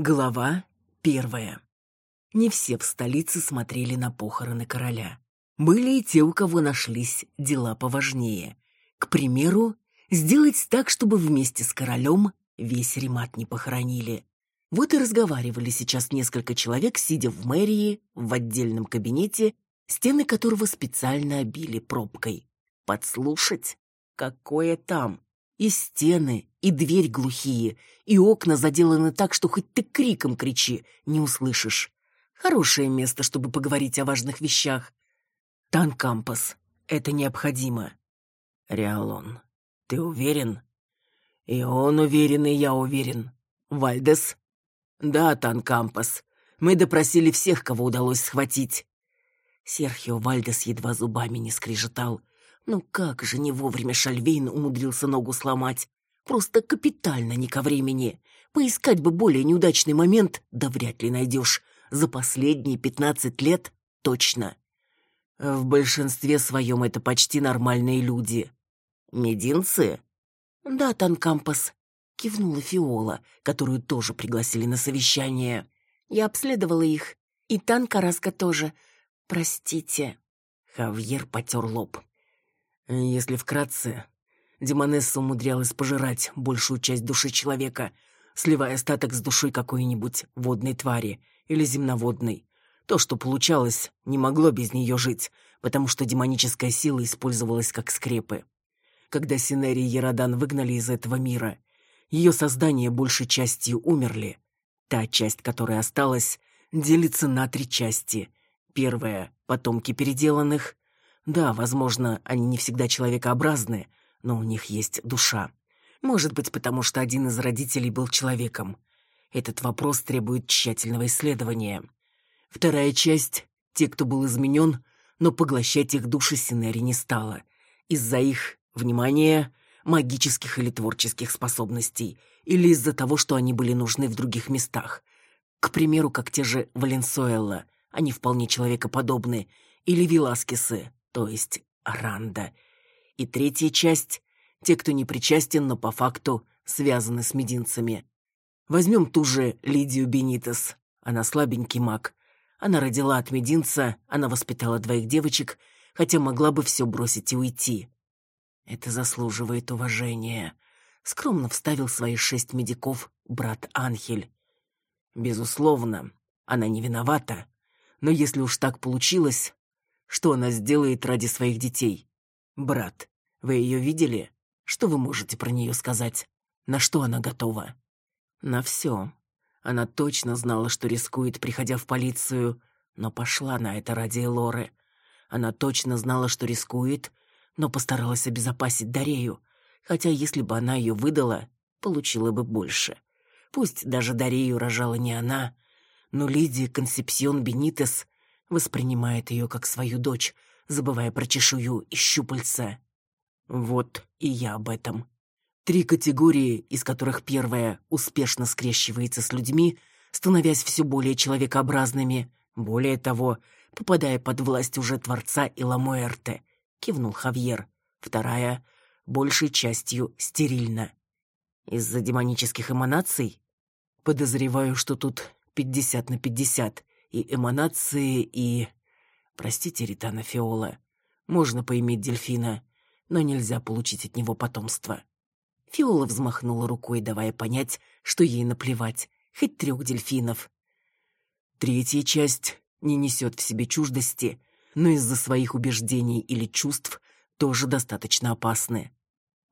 Глава первая. Не все в столице смотрели на похороны короля. Были и те, у кого нашлись дела поважнее. К примеру, сделать так, чтобы вместе с королем весь ремат не похоронили. Вот и разговаривали сейчас несколько человек, сидя в мэрии, в отдельном кабинете, стены которого специально обили пробкой. Подслушать? Какое там? И стены, и дверь глухие, и окна заделаны так, что хоть ты криком кричи, не услышишь. Хорошее место, чтобы поговорить о важных вещах. Танкампас. Это необходимо. Реалон. Ты уверен? И он уверен, и я уверен. Вальдес? Да, Танкампас. Мы допросили всех, кого удалось схватить. Серхио Вальдес едва зубами не скрежетал. Ну как же не вовремя Шальвейн умудрился ногу сломать? Просто капитально не ко времени. Поискать бы более неудачный момент, да вряд ли найдешь. За последние пятнадцать лет точно. В большинстве своем это почти нормальные люди. Мединцы? Да, Танкампас. Кивнула Фиола, которую тоже пригласили на совещание. Я обследовала их. И Танкараска тоже. Простите. Хавьер потер лоб. Если вкратце, Демонесса умудрялась пожирать большую часть души человека, сливая остаток с душой какой-нибудь водной твари или земноводной. То, что получалось, не могло без нее жить, потому что демоническая сила использовалась как скрепы. Когда Синери и Ярадан выгнали из этого мира, ее создания большей частью умерли. Та часть, которая осталась, делится на три части. Первая — потомки переделанных, да, возможно, они не всегда человекообразны, но у них есть душа. Может быть, потому что один из родителей был человеком. Этот вопрос требует тщательного исследования. Вторая часть — те, кто был изменен, но поглощать их души Синери не стало. Из-за их, внимания, магических или творческих способностей, или из-за того, что они были нужны в других местах. К примеру, как те же Валенсуэлла, они вполне человекоподобны, или Виласкесы, то есть Ранда. И третья часть — те, кто не причастен, но по факту связаны с мединцами. Возьмем ту же Лидию Бенитес. Она слабенький маг. Она родила от мединца, она воспитала двоих девочек, хотя могла бы все бросить и уйти. Это заслуживает уважения. Скромно вставил свои шесть медиков брат Анхель. Безусловно, она не виновата, но если уж так получилось, что она сделает ради своих детей? Брат, вы ее видели? Что вы можете про нее сказать? На что она готова? На все. Она точно знала, что рискует, приходя в полицию, но пошла на это ради Лоры. Она точно знала, что рискует, но постаралась обезопасить Дарею, хотя если бы она ее выдала, получила бы больше. Пусть даже Дарею рожала не она, но Лидия Консепсион Бенитес воспринимает ее как свою дочь, забывая про чешую и щупальца. Вот и я об этом. Три категории, из которых первая успешно скрещивается с людьми, становясь все более человекообразными, более того, попадая под власть уже Творца и Ламуэрте, кивнул Хавьер. Вторая — большей частью стерильна. Из-за демонических эманаций? Подозреваю, что тут пятьдесят на пятьдесят и эманации, и... Простите, Ритана Фиола, можно поиметь дельфина, но нельзя получить от него потомство. Фиола взмахнула рукой, давая понять, что ей наплевать, хоть трех дельфинов. Третья часть не несет в себе чуждости, но из-за своих убеждений или чувств тоже достаточно опасны.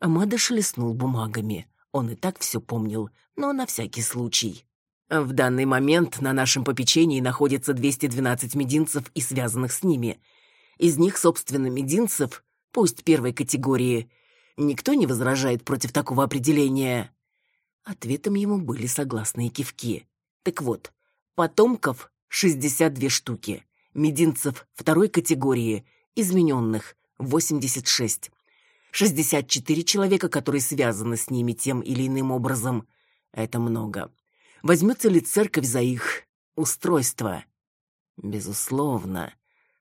Амада шелестнул бумагами. Он и так все помнил, но на всякий случай. В данный момент на нашем попечении находится 212 мединцев и связанных с ними. Из них, собственно, мединцев, пусть первой категории, никто не возражает против такого определения. Ответом ему были согласные кивки. Так вот, потомков 62 штуки, мединцев второй категории, измененных 86. 64 человека, которые связаны с ними тем или иным образом. Это много. Возьмется ли церковь за их устройство? Безусловно,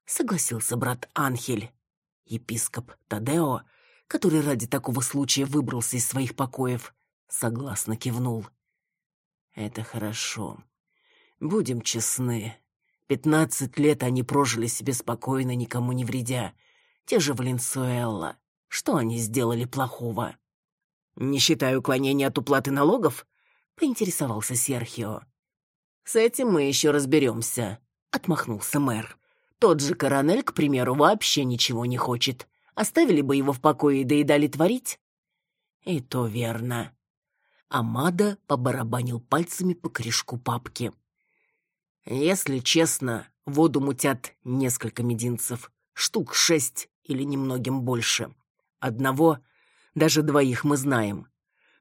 согласился брат Анхель. Епископ Тадео, который ради такого случая выбрался из своих покоев, согласно кивнул. Это хорошо. Будем честны. Пятнадцать лет они прожили себе спокойно, никому не вредя. Те же Валенсуэлла. Что они сделали плохого? Не считая уклонения от уплаты налогов? Поинтересовался Серхио. С этим мы еще разберемся, отмахнулся мэр. Тот же Коронель, к примеру, вообще ничего не хочет. Оставили бы его в покое и доедали творить? И то верно. Амада побарабанил пальцами по корешку папки. Если честно, воду мутят несколько мединцев, штук шесть или немногим больше. Одного, даже двоих мы знаем.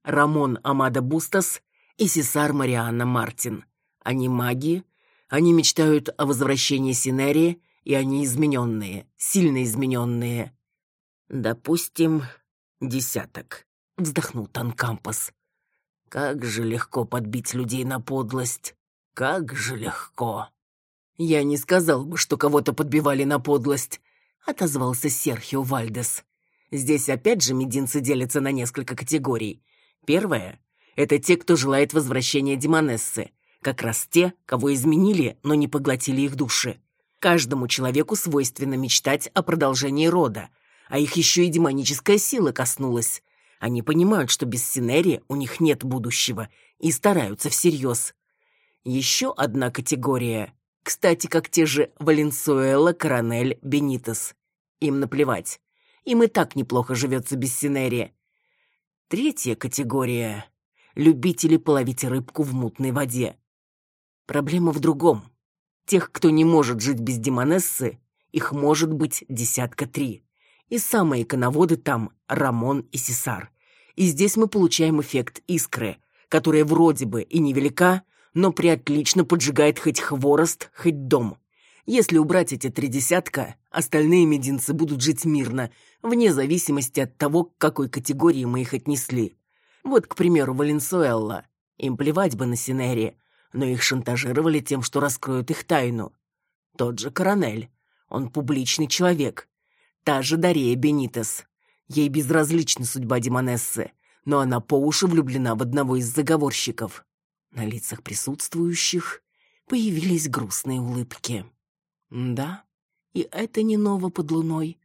Рамон Амада Бустас и Сесар Марианна Мартин. Они маги, они мечтают о возвращении Синерии, и они измененные, сильно измененные. Допустим, десяток. Вздохнул Танкампас. Как же легко подбить людей на подлость. Как же легко. Я не сказал бы, что кого-то подбивали на подлость, отозвался Серхио Вальдес. Здесь опять же мединцы делятся на несколько категорий. Первая — это те, кто желает возвращения Демонессы. Как раз те, кого изменили, но не поглотили их души. Каждому человеку свойственно мечтать о продолжении рода, а их еще и демоническая сила коснулась. Они понимают, что без Синери у них нет будущего, и стараются всерьез. Еще одна категория, кстати, как те же Валенсуэла, Коронель, Бенитес. Им наплевать. Им и так неплохо живется без Синери. Третья категория — любители половить рыбку в мутной воде. Проблема в другом. Тех, кто не может жить без демонессы, их может быть десятка три. И самые коноводы там — Рамон и Сесар. И здесь мы получаем эффект искры, которая вроде бы и невелика, но приотлично поджигает хоть хворост, хоть дом. Если убрать эти три десятка, остальные мединцы будут жить мирно, вне зависимости от того, к какой категории мы их отнесли. Вот, к примеру, Валенсуэлла. Им плевать бы на Синери, но их шантажировали тем, что раскроют их тайну. Тот же Коронель. Он публичный человек. Та же Дарея Бенитес. Ей безразлична судьба Демонессы, но она по уши влюблена в одного из заговорщиков. На лицах присутствующих появились грустные улыбки. Да, и это не ново под луной.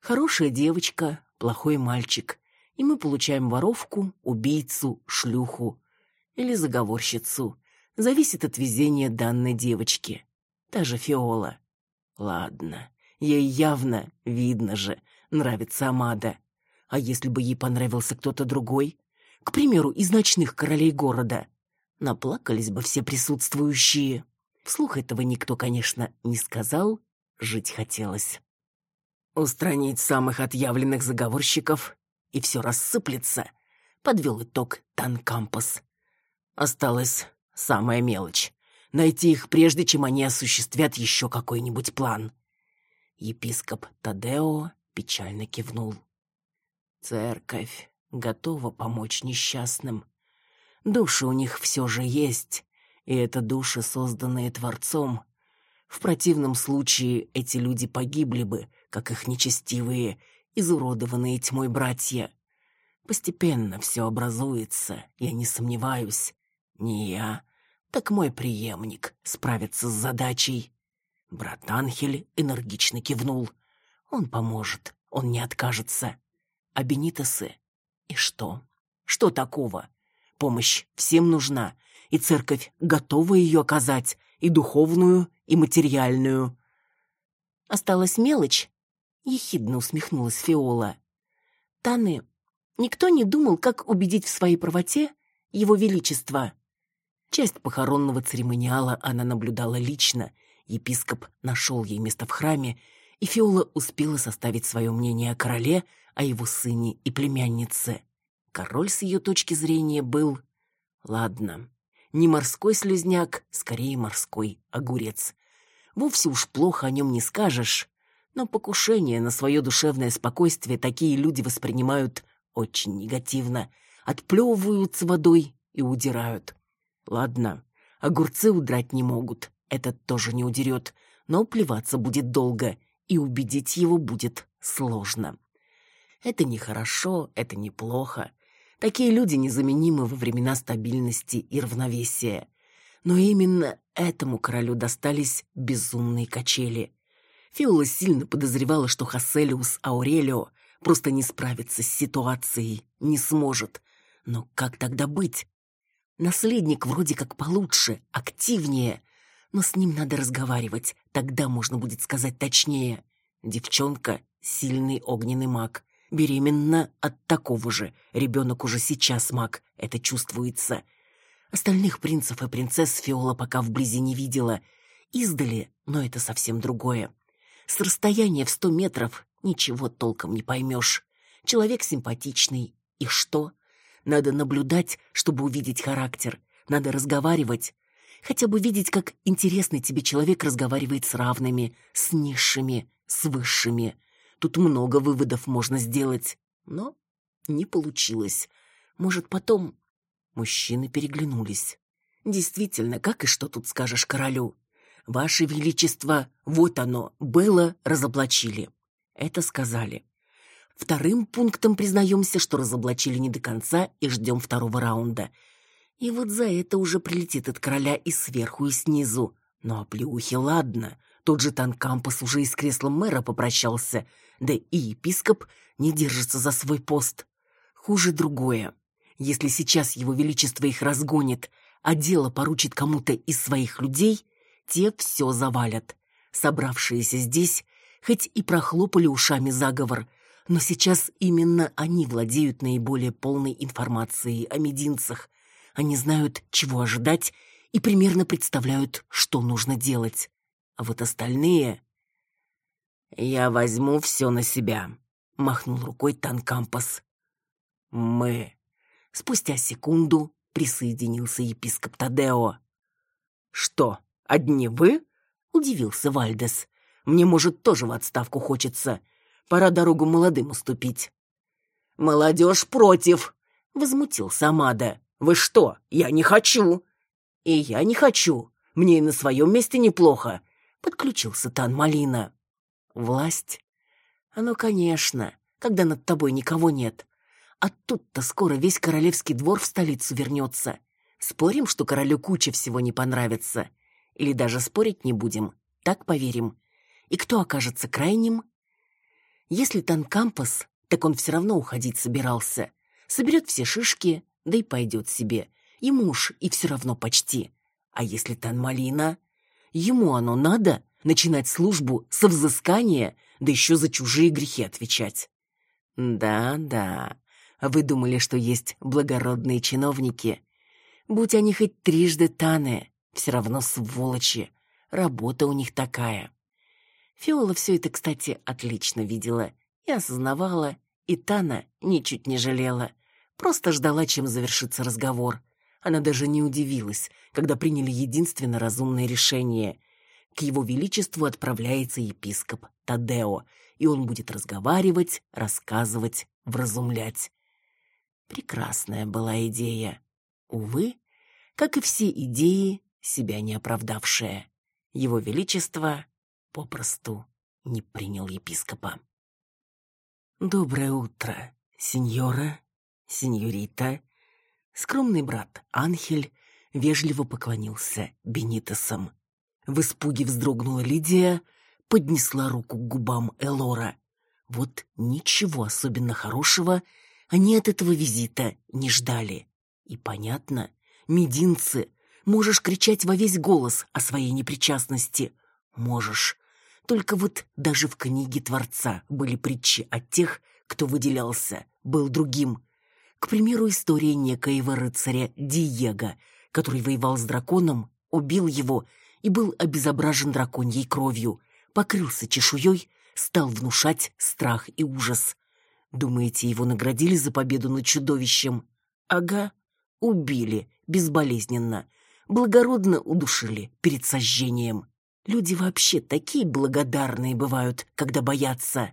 Хорошая девочка, плохой мальчик, и мы получаем воровку, убийцу, шлюху или заговорщицу. Зависит от везения данной девочки. Та же Фиола. Ладно, ей явно, видно же, нравится Амада. А если бы ей понравился кто-то другой? К примеру, из ночных королей города. Наплакались бы все присутствующие. Вслух этого никто, конечно, не сказал, жить хотелось. Устранить самых отъявленных заговорщиков, и все рассыплется, подвел итог Танкампас. Осталась самая мелочь — найти их прежде, чем они осуществят еще какой-нибудь план. Епископ Тадео печально кивнул. Церковь готова помочь несчастным. Души у них все же есть, и это души, созданные Творцом. В противном случае эти люди погибли бы, как их нечестивые, изуродованные тьмой братья. Постепенно все образуется, я не сомневаюсь. Не я, так мой преемник справится с задачей. Брат Анхель энергично кивнул. Он поможет, он не откажется. А Бенитосы? И что? Что такого? Помощь всем нужна, и церковь готова ее оказать, и духовную, и материальную. Осталась мелочь, ехидно усмехнулась Фиола. Таны, никто не думал, как убедить в своей правоте его величество. Часть похоронного церемониала она наблюдала лично. Епископ нашел ей место в храме и Фиола успела составить свое мнение о короле, о его сыне и племяннице. Король с ее точки зрения был... Ладно, не морской слезняк, скорее морской огурец. Вовсе уж плохо о нем не скажешь, но покушение на свое душевное спокойствие такие люди воспринимают очень негативно, отплевываются водой и удирают. Ладно, огурцы удрать не могут, этот тоже не удерет, но плеваться будет долго, и убедить его будет сложно. Это не хорошо, это неплохо. Такие люди незаменимы во времена стабильности и равновесия. Но именно этому королю достались безумные качели. Фиола сильно подозревала, что Хасселиус Аурелио просто не справится с ситуацией, не сможет. Но как тогда быть? Наследник вроде как получше, активнее, но с ним надо разговаривать, тогда можно будет сказать точнее. Девчонка — сильный огненный маг. Беременна от такого же. Ребенок уже сейчас маг, это чувствуется. Остальных принцев и принцесс Фиола пока вблизи не видела. Издали, но это совсем другое. С расстояния в сто метров ничего толком не поймешь. Человек симпатичный. И что? Надо наблюдать, чтобы увидеть характер. Надо разговаривать. Хотя бы видеть, как интересный тебе человек разговаривает с равными, с низшими, с высшими. Тут много выводов можно сделать. Но не получилось. Может, потом... Мужчины переглянулись. Действительно, как и что тут скажешь королю? Ваше Величество, вот оно, было, разоблачили. Это сказали. Вторым пунктом признаемся, что разоблачили не до конца и ждем второго раунда. И вот за это уже прилетит от короля и сверху, и снизу. Ну а плюхи, ладно. Тот же Танкампус уже и с креслом мэра попрощался. Да и епископ не держится за свой пост. Хуже другое. Если сейчас его величество их разгонит, а дело поручит кому-то из своих людей, те все завалят. Собравшиеся здесь хоть и прохлопали ушами заговор, но сейчас именно они владеют наиболее полной информацией о мединцах. Они знают, чего ожидать, и примерно представляют, что нужно делать. А вот остальные... «Я возьму все на себя», — махнул рукой Танкампас. «Мы». Спустя секунду присоединился епископ Тадео. «Что, одни вы?» — удивился Вальдес. Мне, может, тоже в отставку хочется. Пора дорогу молодым уступить». «Молодежь против!» — возмутился Амада. «Вы что? Я не хочу!» «И я не хочу. Мне и на своем месте неплохо», — подключился Тан Малина. «Власть? Оно, конечно, когда над тобой никого нет. А тут-то скоро весь королевский двор в столицу вернется. Спорим, что королю куча всего не понравится? Или даже спорить не будем, так поверим, и кто окажется крайним? Если Танкампас, так он все равно уходить собирался. Соберет все шишки, да и пойдет себе. Ему уж и все равно почти. А если Танмалина? Ему оно надо начинать службу со взыскания, да еще за чужие грехи отвечать. Да-да, вы думали, что есть благородные чиновники. Будь они хоть трижды Таны, все равно сволочи. Работа у них такая. Фиола все это, кстати, отлично видела и осознавала, и Тана ничуть не жалела. Просто ждала, чем завершится разговор. Она даже не удивилась, когда приняли единственно разумное решение. К его величеству отправляется епископ Тадео, и он будет разговаривать, рассказывать, вразумлять. Прекрасная была идея. Увы, как и все идеи, себя не оправдавшая. Его величество попросту не принял епископа. «Доброе утро, сеньора, сеньорита». Скромный брат Анхель вежливо поклонился Бенитосам. В испуге вздрогнула Лидия, поднесла руку к губам Элора. Вот ничего особенно хорошего они от этого визита не ждали. И понятно, мединцы, можешь кричать во весь голос о своей непричастности, можешь. Только вот даже в книге Творца были притчи о тех, кто выделялся, был другим. К примеру, история некоего рыцаря Диего, который воевал с драконом, убил его и был обезображен драконьей кровью, покрылся чешуей, стал внушать страх и ужас. Думаете, его наградили за победу над чудовищем? Ага, убили, безболезненно, благородно удушили перед сожжением. Люди вообще такие благодарные бывают, когда боятся.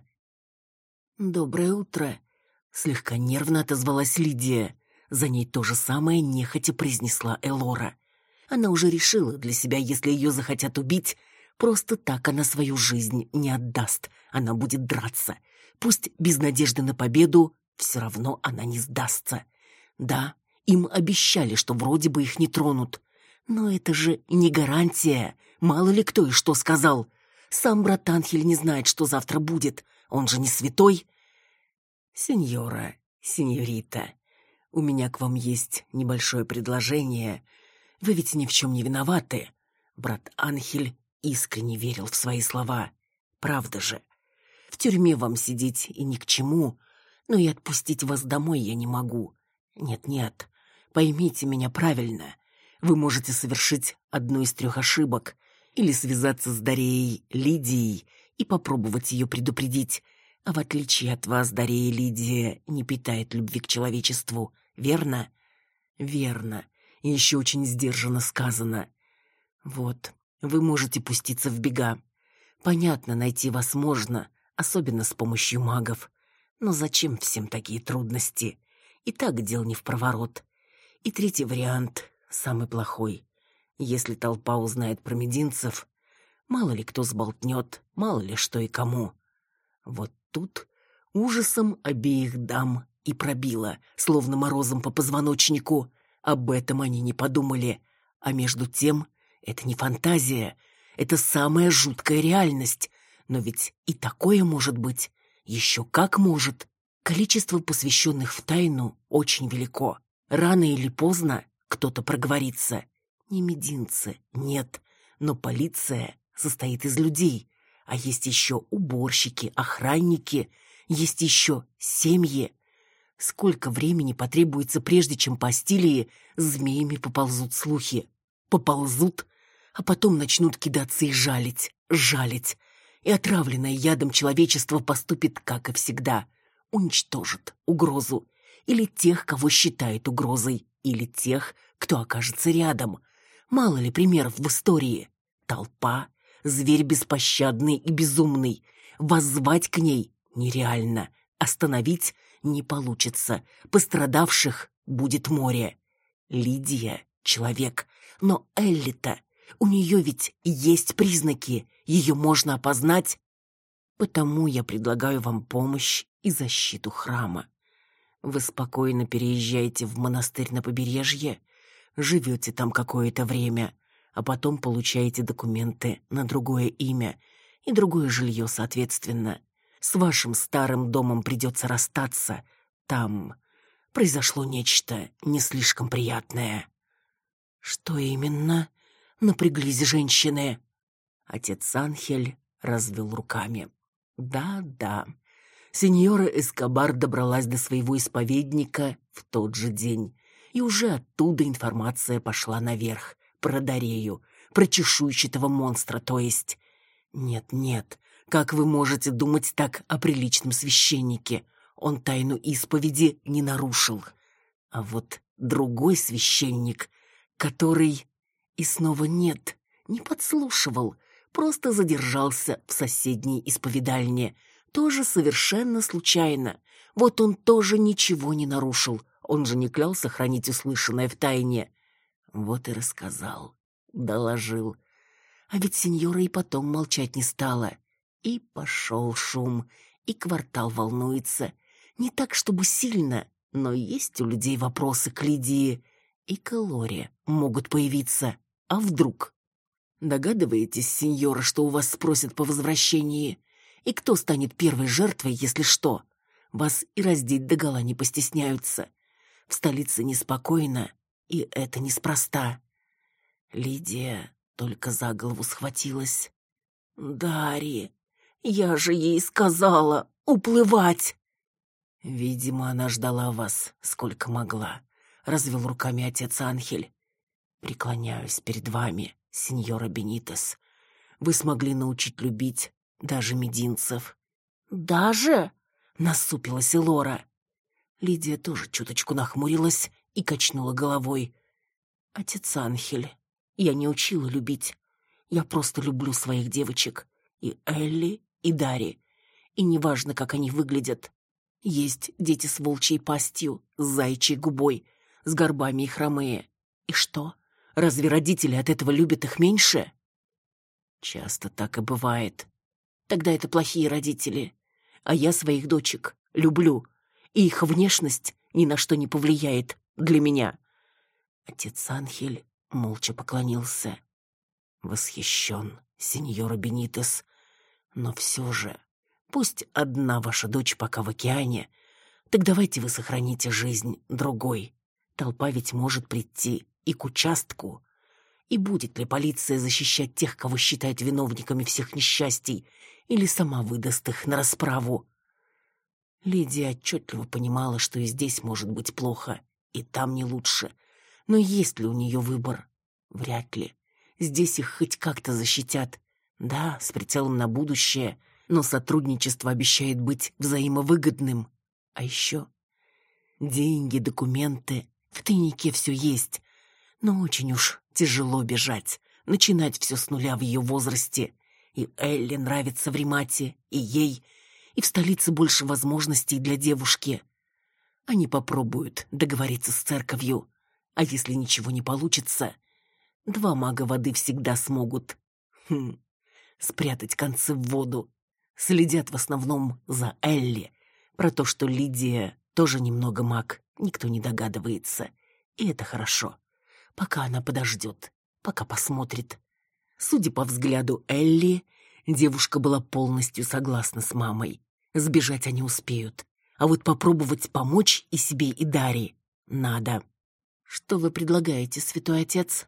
«Доброе утро», — слегка нервно отозвалась Лидия. За ней то же самое нехотя произнесла Элора. Она уже решила для себя, если ее захотят убить, просто так она свою жизнь не отдаст. Она будет драться. Пусть без надежды на победу, все равно она не сдастся. Да, им обещали, что вроде бы их не тронут. Но это же не гарантия. Мало ли кто и что сказал. Сам брат Анхель не знает, что завтра будет. Он же не святой. Сеньора, сеньорита, у меня к вам есть небольшое предложение. Вы ведь ни в чем не виноваты. Брат Анхель искренне верил в свои слова. Правда же. В тюрьме вам сидеть и ни к чему, но и отпустить вас домой я не могу. Нет-нет, поймите меня правильно. Вы можете совершить одну из трех ошибок или связаться с Дареей Лидией и попробовать ее предупредить. А в отличие от вас, Дарея Лидия не питает любви к человечеству, верно? Верно. И еще очень сдержанно сказано. Вот, вы можете пуститься в бега. Понятно, найти вас можно, особенно с помощью магов. Но зачем всем такие трудности? И так дел не в проворот. И третий вариант, самый плохой. Если толпа узнает про мединцев, мало ли кто сболтнет, мало ли что и кому. Вот тут ужасом обеих дам и пробило, словно морозом по позвоночнику. Об этом они не подумали. А между тем, это не фантазия, это самая жуткая реальность. Но ведь и такое может быть. Еще как может. Количество посвященных в тайну очень велико. Рано или поздно кто-то проговорится. Не мединцы, нет. Но полиция состоит из людей. А есть еще уборщики, охранники, есть еще семьи. Сколько времени потребуется, прежде чем по стилии змеями поползут слухи? Поползут, а потом начнут кидаться и жалить, жалить. И отравленное ядом человечество поступит, как и всегда. Уничтожит угрозу. Или тех, кого считает угрозой. Или тех, кто окажется рядом. Мало ли примеров в истории. Толпа, зверь беспощадный и безумный. Воззвать к ней нереально. Остановить не получится. Пострадавших будет море. Лидия — человек. Но Элли-то у нее ведь есть признаки, ее можно опознать. Потому я предлагаю вам помощь и защиту храма. Вы спокойно переезжаете в монастырь на побережье, живете там какое-то время, а потом получаете документы на другое имя и другое жилье, соответственно. С вашим старым домом придется расстаться. Там произошло нечто не слишком приятное. Что именно? напряглись женщины. Отец Анхель развел руками. Да-да. Сеньора Эскобар добралась до своего исповедника в тот же день, и уже оттуда информация пошла наверх про Дарею, про чешуйчатого монстра, то есть. Нет-нет, как вы можете думать так о приличном священнике? Он тайну исповеди не нарушил. А вот другой священник, который и снова нет, не подслушивал, просто задержался в соседней исповедальне, тоже совершенно случайно. Вот он тоже ничего не нарушил, он же не клялся хранить услышанное в тайне. Вот и рассказал, доложил. А ведь сеньора и потом молчать не стала. И пошел шум, и квартал волнуется. Не так, чтобы сильно, но есть у людей вопросы к Лидии. И к Лоре могут появиться. А вдруг? Догадываетесь, сеньора, что у вас спросят по возвращении? И кто станет первой жертвой, если что? Вас и раздеть догола не постесняются. В столице неспокойно, и это неспроста. Лидия только за голову схватилась. «Дарья, я же ей сказала уплывать!» «Видимо, она ждала вас, сколько могла», — развел руками отец Анхель. Преклоняюсь перед вами, сеньора Бенитес. Вы смогли научить любить даже мединцев. Даже? Насупилась Элора. Лидия тоже чуточку нахмурилась и качнула головой. Отец Анхель, я не учила любить. Я просто люблю своих девочек. И Элли, и Дари. И неважно, как они выглядят. Есть дети с волчьей пастью, с зайчьей губой, с горбами и хромые. И что? Разве родители от этого любят их меньше? Часто так и бывает. Тогда это плохие родители. А я своих дочек люблю. И их внешность ни на что не повлияет. для меня. Отец Анхель молча поклонился. Восхищен, сеньора Бенитес, но все же, пусть одна ваша дочь пока в океане, так давайте вы сохраните жизнь другой. Толпа ведь может прийти и к участку. И будет ли полиция защищать тех, кого считает виновниками всех несчастий, или сама выдаст их на расправу? Лидия отчетливо понимала, что и здесь может быть плохо, и там не лучше. Но есть ли у нее выбор? Вряд ли. Здесь их хоть как-то защитят. Да, с прицелом на будущее, но сотрудничество обещает быть взаимовыгодным. А еще деньги, документы, в тайнике все есть. Но очень уж тяжело бежать, начинать все с нуля в ее возрасте. И Элли нравится в Римате, и ей, и в столице больше возможностей для девушки. Они попробуют договориться с церковью, а если ничего не получится, два мага воды всегда смогут. Хм, спрятать концы в воду. Следят в основном за Элли. Про то, что Лидия тоже немного маг, никто не догадывается. И это хорошо. Пока она подождет, пока посмотрит. Судя по взгляду Элли, девушка была полностью согласна с мамой. Сбежать они успеют. А вот попробовать помочь и себе, и Даре надо. Что вы предлагаете, святой отец?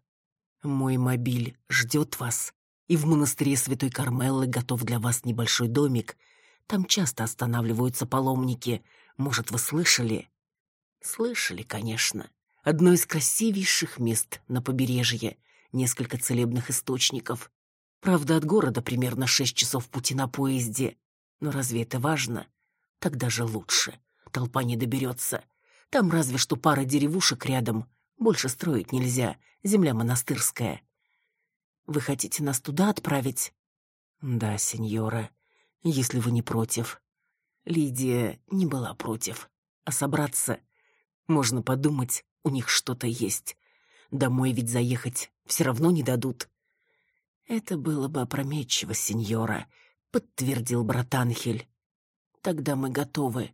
Мой мобиль ждет вас, и в монастыре святой Кармеллы готов для вас небольшой домик. Там часто останавливаются паломники. Может, вы слышали? Слышали, конечно. Одно из красивейших мест на побережье. Несколько целебных источников. Правда, от города примерно шесть часов пути на поезде. Но разве это важно? Тогда же лучше. Толпа не доберется. Там разве что пара деревушек рядом. Больше строить нельзя. Земля монастырская. Вы хотите нас туда отправить? Да, сеньора, если вы не против. Лидия не была против. А собраться, можно подумать, у них что-то есть. Домой ведь заехать все равно не дадут. Это было бы опрометчиво, сеньора, подтвердил брат Анхель. Тогда мы готовы.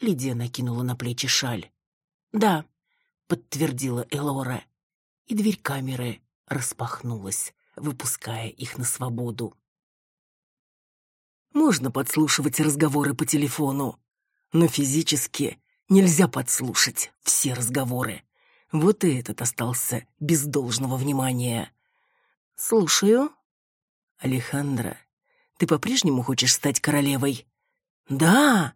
Лидия накинула на плечи шаль. Да, подтвердила Элора. И дверь камеры распахнулась, выпуская их на свободу. Можно подслушивать разговоры по телефону, но физически нельзя подслушать все разговоры. Вот и этот остался без должного внимания. Слушаю. Алехандра, ты по-прежнему хочешь стать королевой? Да.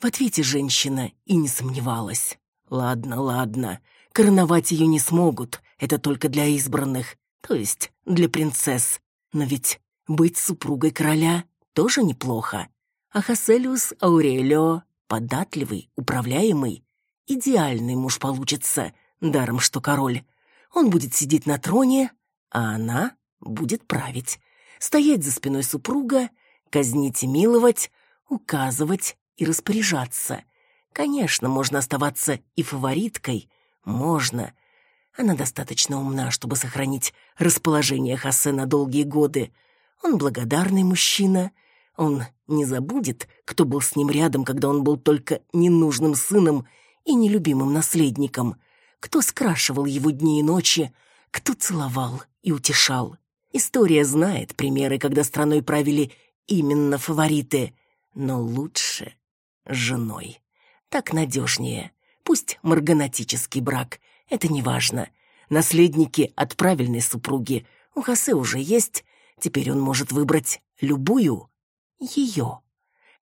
В ответе женщина и не сомневалась. Ладно, ладно. Короновать ее не смогут. Это только для избранных, то есть для принцесс. Но ведь быть супругой короля тоже неплохо. А Хаселиус Аурелио податливый, управляемый, идеальный муж получится, даром что король. Он будет сидеть на троне, а она будет править, стоять за спиной супруга, казнить и миловать, указывать и распоряжаться. Конечно, можно оставаться и фавориткой, можно. Она достаточно умна, чтобы сохранить расположение Хосе на долгие годы. Он благодарный мужчина, он не забудет, кто был с ним рядом, когда он был только ненужным сыном и нелюбимым наследником, кто скрашивал его дни и ночи, кто целовал и утешал. История знает примеры, когда страной правили именно фавориты, но лучше женой. Так надежнее. Пусть марганатический брак, это не важно. Наследники от правильной супруги у Хосе уже есть, теперь он может выбрать любую ее.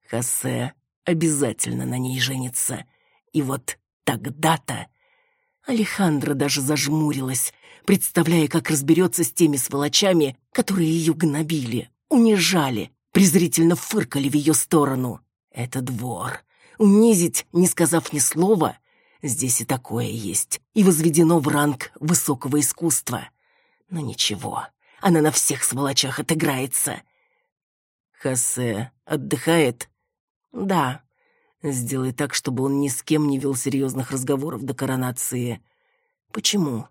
Хосе обязательно на ней женится. И вот тогда-то... Алехандра даже зажмурилась, представляя, как разберется с теми сволочами, которые ее гнобили, унижали, презрительно фыркали в ее сторону. Это двор. Унизить, не сказав ни слова, здесь и такое есть, и возведено в ранг высокого искусства. Но ничего, она на всех сволочах отыграется. Хосе отдыхает? Да. Сделай так, чтобы он ни с кем не вел серьезных разговоров до коронации. Почему?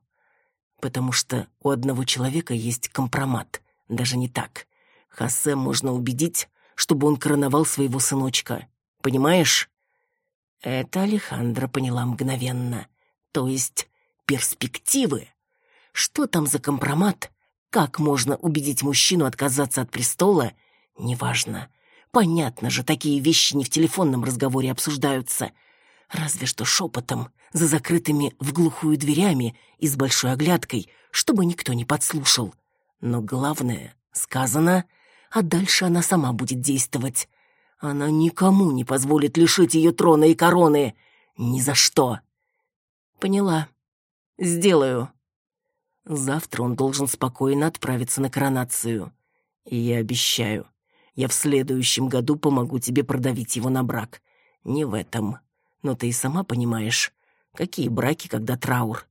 Потому что у одного человека есть компромат. Даже не так. Хосе можно убедить, чтобы он короновал своего сыночка. Понимаешь? Это Алехандра поняла мгновенно. то есть перспективы. Что там за компромат? Как можно убедить мужчину отказаться от престола? Неважно. Понятно же, такие вещи не в телефонном разговоре обсуждаются. Разве что шепотом, за закрытыми в глухую дверями и с большой оглядкой, чтобы никто не подслушал. Но главное, сказано, а дальше она сама будет действовать. Она никому не позволит лишить ее трона и короны. Ни за что. Поняла. Сделаю. Завтра он должен спокойно отправиться на коронацию. И я обещаю, я в следующем году помогу тебе продавить его на брак. Не в этом. Но ты и сама понимаешь, какие браки, когда траур.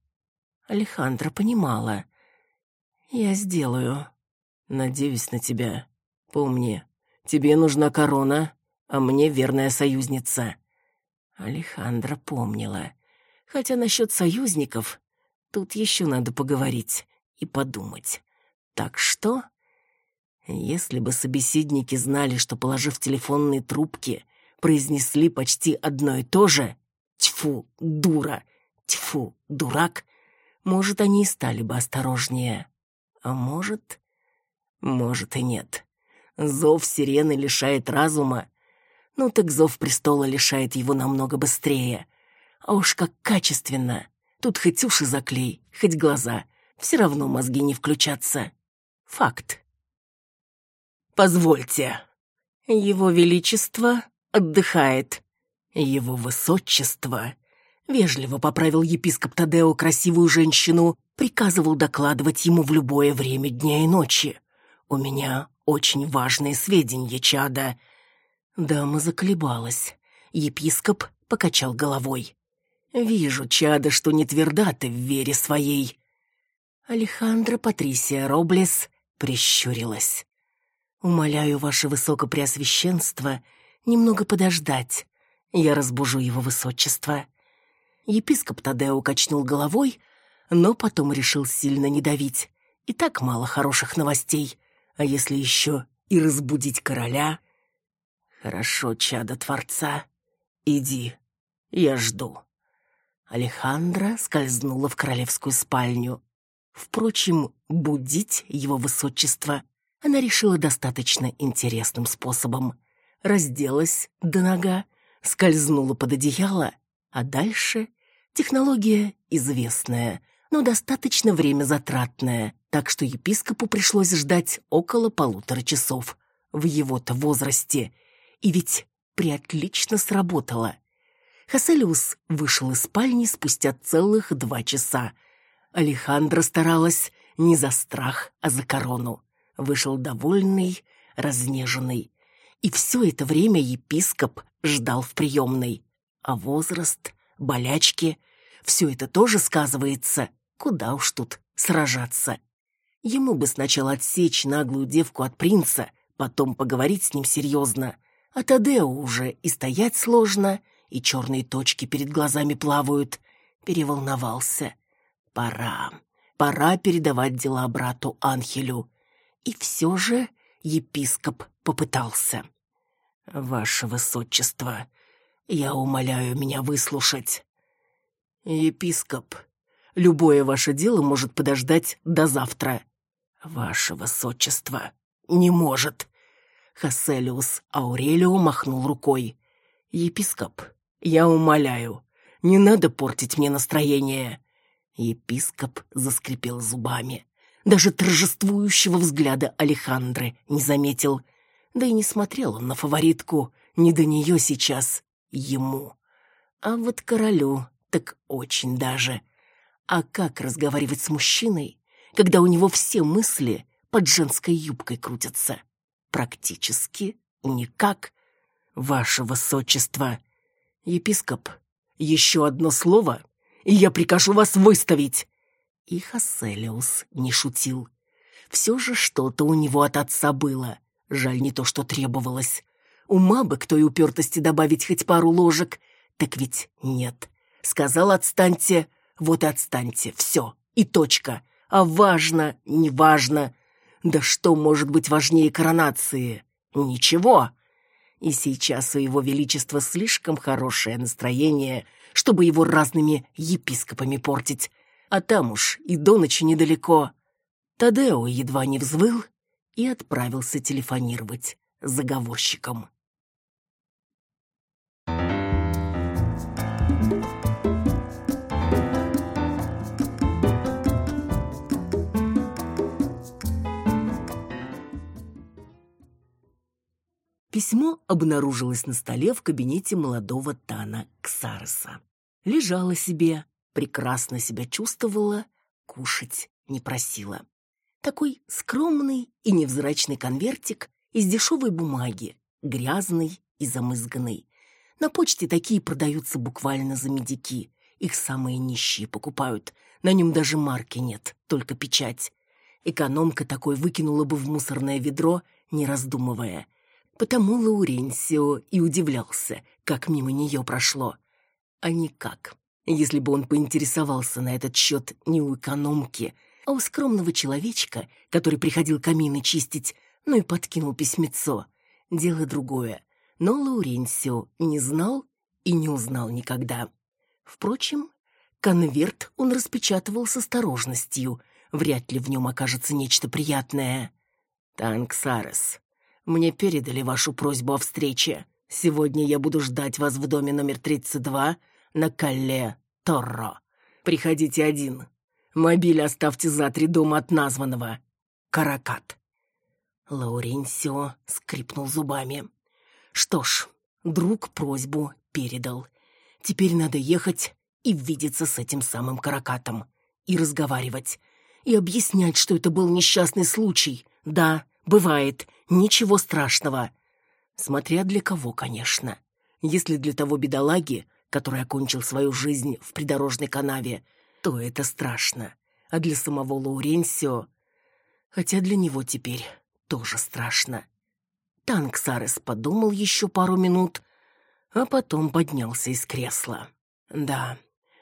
Алехандра понимала. Я сделаю. Надеюсь на тебя. Помни, тебе нужна корона, а мне верная союзница. Алехандра помнила. Хотя насчет союзников Тут еще надо поговорить и подумать. Так что, если бы собеседники знали, что, положив телефонные трубки, произнесли почти одно и то же «Тьфу, дура! Тьфу, дурак!» может, они и стали бы осторожнее. А может, может и нет. Зов сирены лишает разума, ну так зов престола лишает его намного быстрее. А уж как качественно. Тут хоть уши заклей, хоть глаза. Все равно мозги не включатся. Факт. Позвольте. Его Величество отдыхает. Его Высочество вежливо поправил епископ Тадео красивую женщину, приказывал докладывать ему в любое время дня и ночи. «У меня очень важные сведения, чада». Дама заколебалась. Епископ покачал головой. Вижу, чада, что не тверда ты в вере своей. Алехандра Патрисия Роблес прищурилась. Умоляю, ваше высокопреосвященство, немного подождать. Я разбужу его высочество. Епископ Тадео качнул головой, но потом решил сильно не давить. И так мало хороших новостей. А если еще и разбудить короля? Хорошо, чада Творца. Иди, я жду. Алехандра скользнула в королевскую спальню. Впрочем, будить его высочество она решила достаточно интересным способом. Разделась до нога, скользнула под одеяло, а дальше технология известная, но достаточно время затратная, так что епископу пришлось ждать около полутора часов в его-то возрасте. И ведь приотлично сработало. Хаселиус вышел из спальни спустя целых два часа. Алехандра старалась не за страх, а за корону. Вышел довольный, разнеженный. И все это время епископ ждал в приемной. А возраст, болячки — все это тоже сказывается. Куда уж тут сражаться. Ему бы сначала отсечь наглую девку от принца, потом поговорить с ним серьезно. А Тадео уже и стоять сложно — и черные точки перед глазами плавают. Переволновался. Пора. Пора передавать дела брату Анхелю. И все же епископ попытался. «Ваше высочество, я умоляю меня выслушать». «Епископ, любое ваше дело может подождать до завтра». «Ваше высочество, не может». Хаселиус Аурелио махнул рукой. «Епископ, я умоляю, не надо портить мне настроение. Епископ заскрипел зубами. Даже торжествующего взгляда Алехандры не заметил. Да и не смотрел он на фаворитку, не до нее сейчас, ему. А вот королю так очень даже. А как разговаривать с мужчиной, когда у него все мысли под женской юбкой крутятся? Практически никак. Ваше высочество, «Епископ, еще одно слово, и я прикажу вас выставить!» И Хасселиус не шутил. Все же что-то у него от отца было. Жаль не то, что требовалось. Ума бы к той упертости добавить хоть пару ложек. Так ведь нет. Сказал «отстаньте», вот и отстаньте. Все. И точка. А важно, не важно. Да что может быть важнее коронации? Ничего. И сейчас у его величества слишком хорошее настроение, чтобы его разными епископами портить. А там уж и до ночи недалеко. Тадео едва не взвыл и отправился телефонировать заговорщикам. Письмо обнаружилось на столе в кабинете молодого Тана Ксареса. Лежала себе, прекрасно себя чувствовала, кушать не просила. Такой скромный и невзрачный конвертик из дешевой бумаги, грязный и замызганный. На почте такие продаются буквально за медики. Их самые нищие покупают. На нем даже марки нет, только печать. Экономка такой выкинула бы в мусорное ведро, не раздумывая. Потому Лауренсио и удивлялся, как мимо нее прошло. А никак. Если бы он поинтересовался на этот счет не у экономки, а у скромного человечка, который приходил камины чистить, ну и подкинул письмецо. Дело другое. Но Лауренсио не знал и не узнал никогда. Впрочем, конверт он распечатывал с осторожностью. Вряд ли в нем окажется нечто приятное. «Танксарес, мне передали вашу просьбу о встрече. Сегодня я буду ждать вас в доме номер 32 на Калле Торро. Приходите один. Мобиль оставьте за три дома от названного. Каракат». Лауренсио скрипнул зубами. «Что ж, друг просьбу передал. Теперь надо ехать и видеться с этим самым каракатом. И разговаривать. И объяснять, что это был несчастный случай. Да, бывает, Ничего страшного. Смотря для кого, конечно. Если для того бедолаги, который окончил свою жизнь в придорожной канаве, то это страшно. А для самого Лауренсио... Хотя для него теперь тоже страшно. Танк Сарес подумал еще пару минут, а потом поднялся из кресла. Да,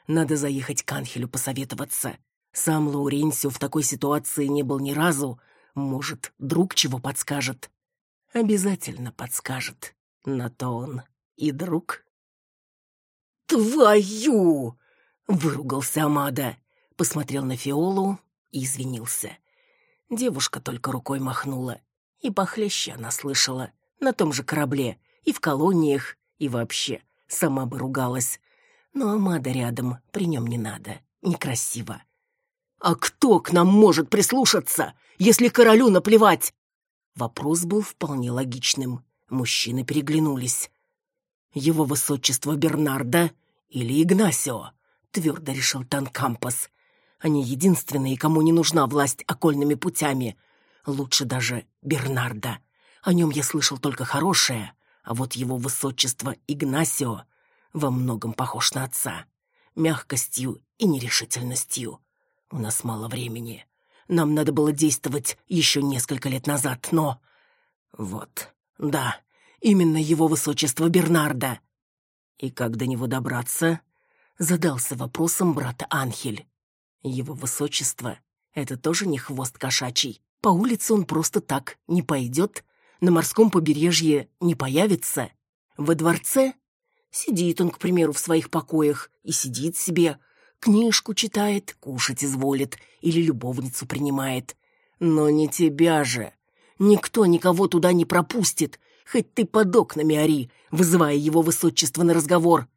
надо заехать к Анхелю посоветоваться. Сам Лауренсио в такой ситуации не был ни разу, может, друг чего подскажет? Обязательно подскажет. На то он и друг. «Твою!» — выругался Амада. Посмотрел на Фиолу и извинился. Девушка только рукой махнула. И похлеще она слышала. На том же корабле, и в колониях, и вообще. Сама бы ругалась. Но Амада рядом, при нем не надо. Некрасиво. «А кто к нам может прислушаться, если королю наплевать?» Вопрос был вполне логичным. Мужчины переглянулись. «Его высочество Бернарда или Игнасио?» — твердо решил Танкампас. «Они единственные, кому не нужна власть окольными путями. Лучше даже Бернарда. О нем я слышал только хорошее, а вот его высочество Игнасио во многом похож на отца. Мягкостью и нерешительностью. У нас мало времени. Нам надо было действовать еще несколько лет назад, но... Вот, да, именно его высочество Бернарда. И как до него добраться? Задался вопросом брата Анхель. Его высочество — это тоже не хвост кошачий. По улице он просто так не пойдет, на морском побережье не появится. Во дворце сидит он, к примеру, в своих покоях и сидит себе, Книжку читает, кушать изволит или любовницу принимает. Но не тебя же. Никто никого туда не пропустит, хоть ты под окнами ори, вызывая его высочество на разговор.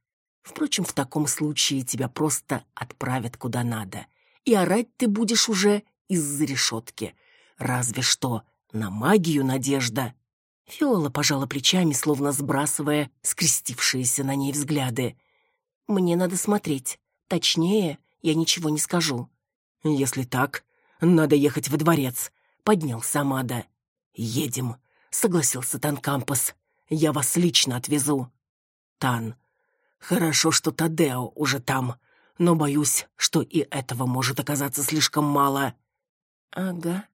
Впрочем, в таком случае тебя просто отправят куда надо. И орать ты будешь уже из-за решетки. Разве что на магию надежда. Фиола пожала плечами, словно сбрасывая скрестившиеся на ней взгляды. «Мне надо смотреть. Точнее, я ничего не скажу. Если так, надо ехать во дворец, поднялся Амада. Едем, согласился Танкампас. Я вас лично отвезу. Тан, хорошо, что Тадео уже там, но боюсь, что и этого может оказаться слишком мало. Ага,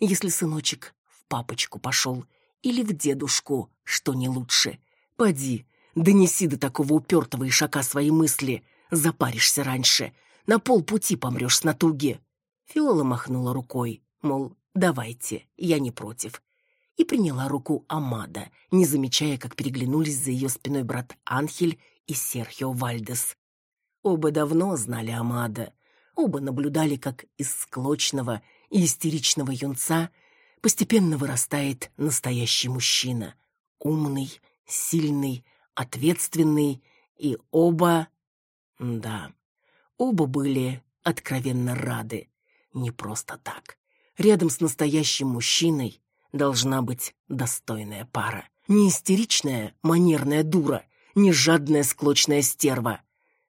если сыночек в папочку пошел или в дедушку, что не лучше. Поди, донеси до такого упертого ишака свои мысли — запаришься раньше, на полпути помрешь с натуги». Фиола махнула рукой, мол, давайте, я не против. И приняла руку Амада, не замечая, как переглянулись за ее спиной брат Анхель и Серхио Вальдес. Оба давно знали Амада, оба наблюдали, как из склочного и истеричного юнца постепенно вырастает настоящий мужчина. Умный, сильный, ответственный, и оба... Да, оба были откровенно рады. Не просто так. Рядом с настоящим мужчиной должна быть достойная пара. Не истеричная, манерная дура, не жадная, склочная стерва.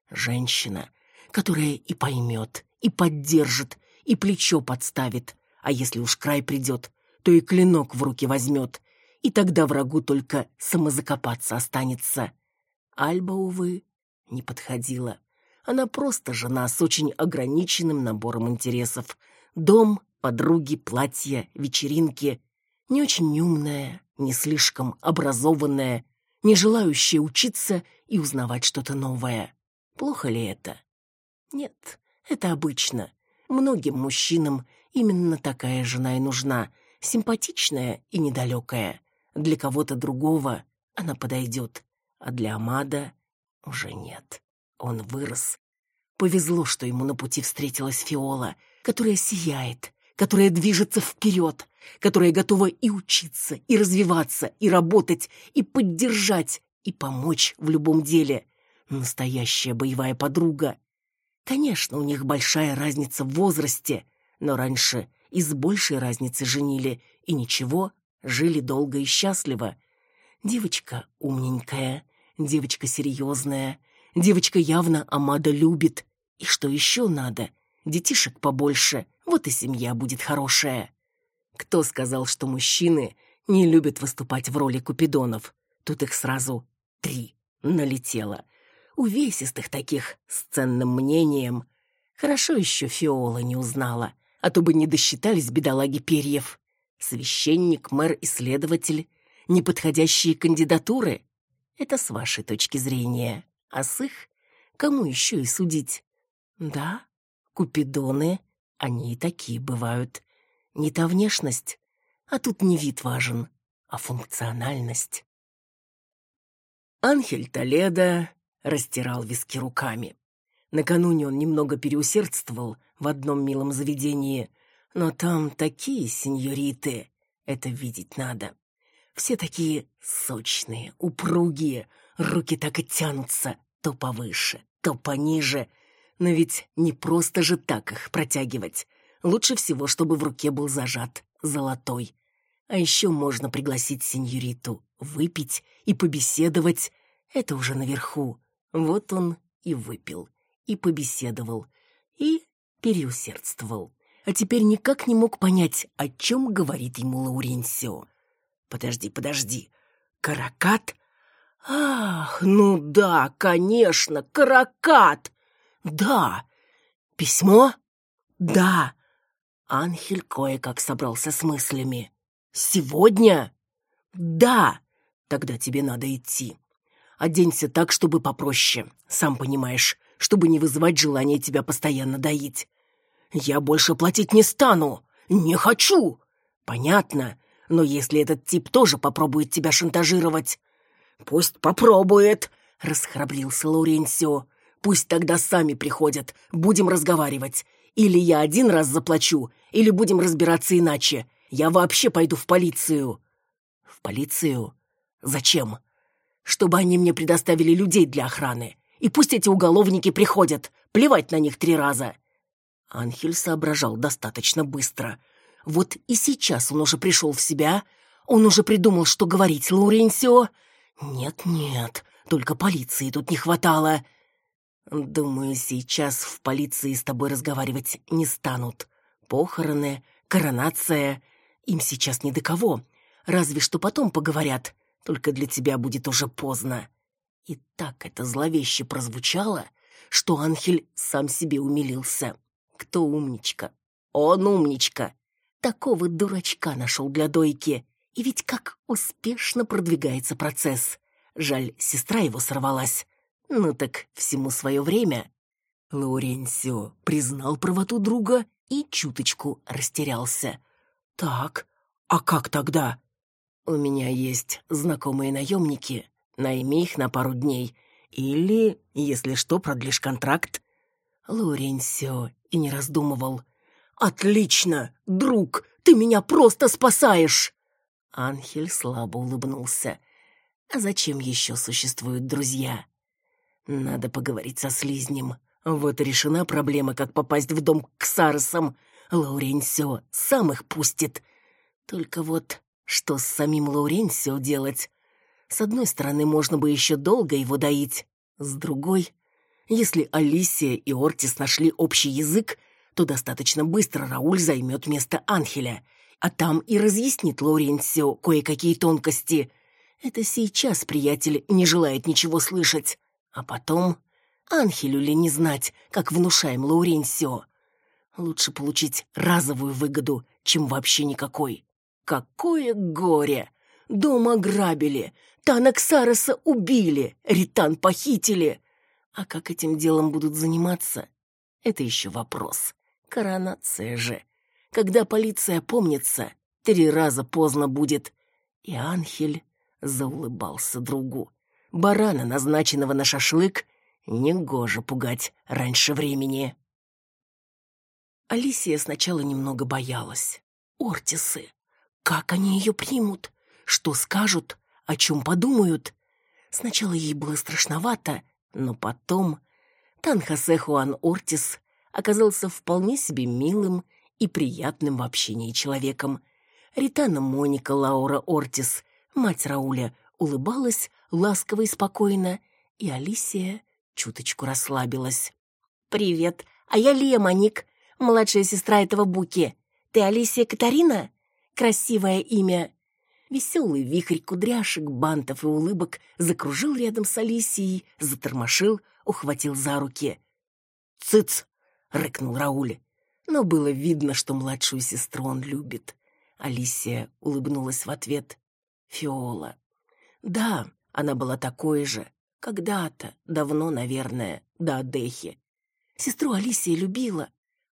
Женщина, которая и поймет, и поддержит, и плечо подставит, а если уж край придет, то и клинок в руки возьмет, и тогда врагу только самозакопаться останется. Альба, увы, не подходила. Она просто жена с очень ограниченным набором интересов. Дом, подруги, платья, вечеринки. Не очень умная, не слишком образованная, не желающая учиться и узнавать что-то новое. Плохо ли это? Нет, это обычно. Многим мужчинам именно такая жена и нужна, симпатичная и недалекая. Для кого-то другого она подойдет, а для Амада уже нет. Он вырос. Повезло, что ему на пути встретилась Фиола, которая сияет, которая движется вперед, которая готова и учиться, и развиваться, и работать, и поддержать, и помочь в любом деле. Настоящая боевая подруга. Конечно, у них большая разница в возрасте, но раньше и с большей разницей женили, и ничего, жили долго и счастливо. Девочка умненькая, девочка серьезная, девочка явно Амада любит. И что еще надо? Детишек побольше, вот и семья будет хорошая. Кто сказал, что мужчины не любят выступать в роли купидонов? Тут их сразу три налетело. Увесистых таких, с ценным мнением. Хорошо еще Фиола не узнала, а то бы не досчитались бедолаги перьев. Священник, мэр и следователь — неподходящие кандидатуры. Это с вашей точки зрения. А с их кому еще и судить? Да, купидоны, они и такие бывают. Не та внешность, а тут не вид важен, а функциональность. Анхель Толедо растирал виски руками. Накануне он немного переусердствовал в одном милом заведении, но там такие сеньориты, это видеть надо. Все такие сочные, упругие, руки так и тянутся то повыше, то пониже. Но ведь не просто же так их протягивать. Лучше всего, чтобы в руке был зажат золотой. А еще можно пригласить сеньориту выпить и побеседовать. Это уже наверху. Вот он и выпил, и побеседовал, и переусердствовал а теперь никак не мог понять, о чем говорит ему Лауренсио. «Подожди, подожди. Каракат? Ах, ну да, конечно, каракат! Да. Письмо? Да. Анхель кое-как собрался с мыслями. Сегодня? Да. Тогда тебе надо идти. Оденься так, чтобы попроще, сам понимаешь, чтобы не вызывать желание тебя постоянно доить. Я больше платить не стану. Не хочу. Понятно. Но если этот тип тоже попробует тебя шантажировать... Пусть попробует, расхрабрился Лауренсио. Пусть тогда сами приходят. Будем разговаривать. Или я один раз заплачу, или будем разбираться иначе. Я вообще пойду в полицию. В полицию? Зачем? Чтобы они мне предоставили людей для охраны. И пусть эти уголовники приходят. Плевать на них три раза. Анхель соображал достаточно быстро. Вот и сейчас он уже пришел в себя, он уже придумал, что говорить Лауренсио. Нет-нет, только полиции тут не хватало. Думаю, сейчас в полиции с тобой разговаривать не станут. Похороны, коронация, им сейчас ни до кого. Разве что потом поговорят, только для тебя будет уже поздно. И так это зловеще прозвучало, что Анхель сам себе умилился. Кто умничка? Он умничка. Такого дурачка нашел для дойки. И ведь как успешно продвигается процесс. Жаль, сестра его сорвалась. Ну так всему свое время. Лауренсио признал правоту друга и чуточку растерялся. Так, а как тогда? У меня есть знакомые наемники. Найми их на пару дней. Или, если что, продлишь контракт. Лоренсио и не раздумывал. «Отлично, друг! Ты меня просто спасаешь!» Анхель слабо улыбнулся. «А зачем еще существуют друзья?» «Надо поговорить со слизнем. Вот и решена проблема, как попасть в дом к Сарсам. Лауренсио сам их пустит. Только вот что с самим Лауренсио делать? С одной стороны, можно бы еще долго его доить. С другой, если Алисия и Ортис нашли общий язык, то достаточно быстро Рауль займет место Анхеля, а там и разъяснит Лоренсио кое-какие тонкости. Это сейчас приятель не желает ничего слышать. А потом... Анхелю ли не знать, как внушаем Лауренсио? Лучше получить разовую выгоду, чем вообще никакой. Какое горе! Дом ограбили, Танаксароса убили, Ритан похитили. А как этим делом будут заниматься, это еще вопрос. Коронация же. Когда полиция помнится, три раза поздно будет. И Анхель заулыбался другу. Барана, назначенного на шашлык, негоже пугать раньше времени. Алисия сначала немного боялась. Ортисы. Как они ее примут? Что скажут? О чем подумают? Сначала ей было страшновато, но потом Танхасе Хуан Ортис оказался вполне себе милым и приятным в общении человеком. Ритана Моника Лаура Ортис, мать Рауля, улыбалась ласково и спокойно, и Алисия чуточку расслабилась. «Привет, а я Лия Моник, младшая сестра этого Буки. Ты Алисия Катарина? Красивое имя». Веселый вихрь кудряшек, бантов и улыбок закружил рядом с Алисией, затормошил, ухватил за руки. «Цыц!» — рыкнул Рауль. Но было видно, что младшую сестру он любит. Алисия улыбнулась в ответ. «Фиола». Да, она была такой же. Когда-то, давно, наверное, до Адехи. Сестру Алисия любила.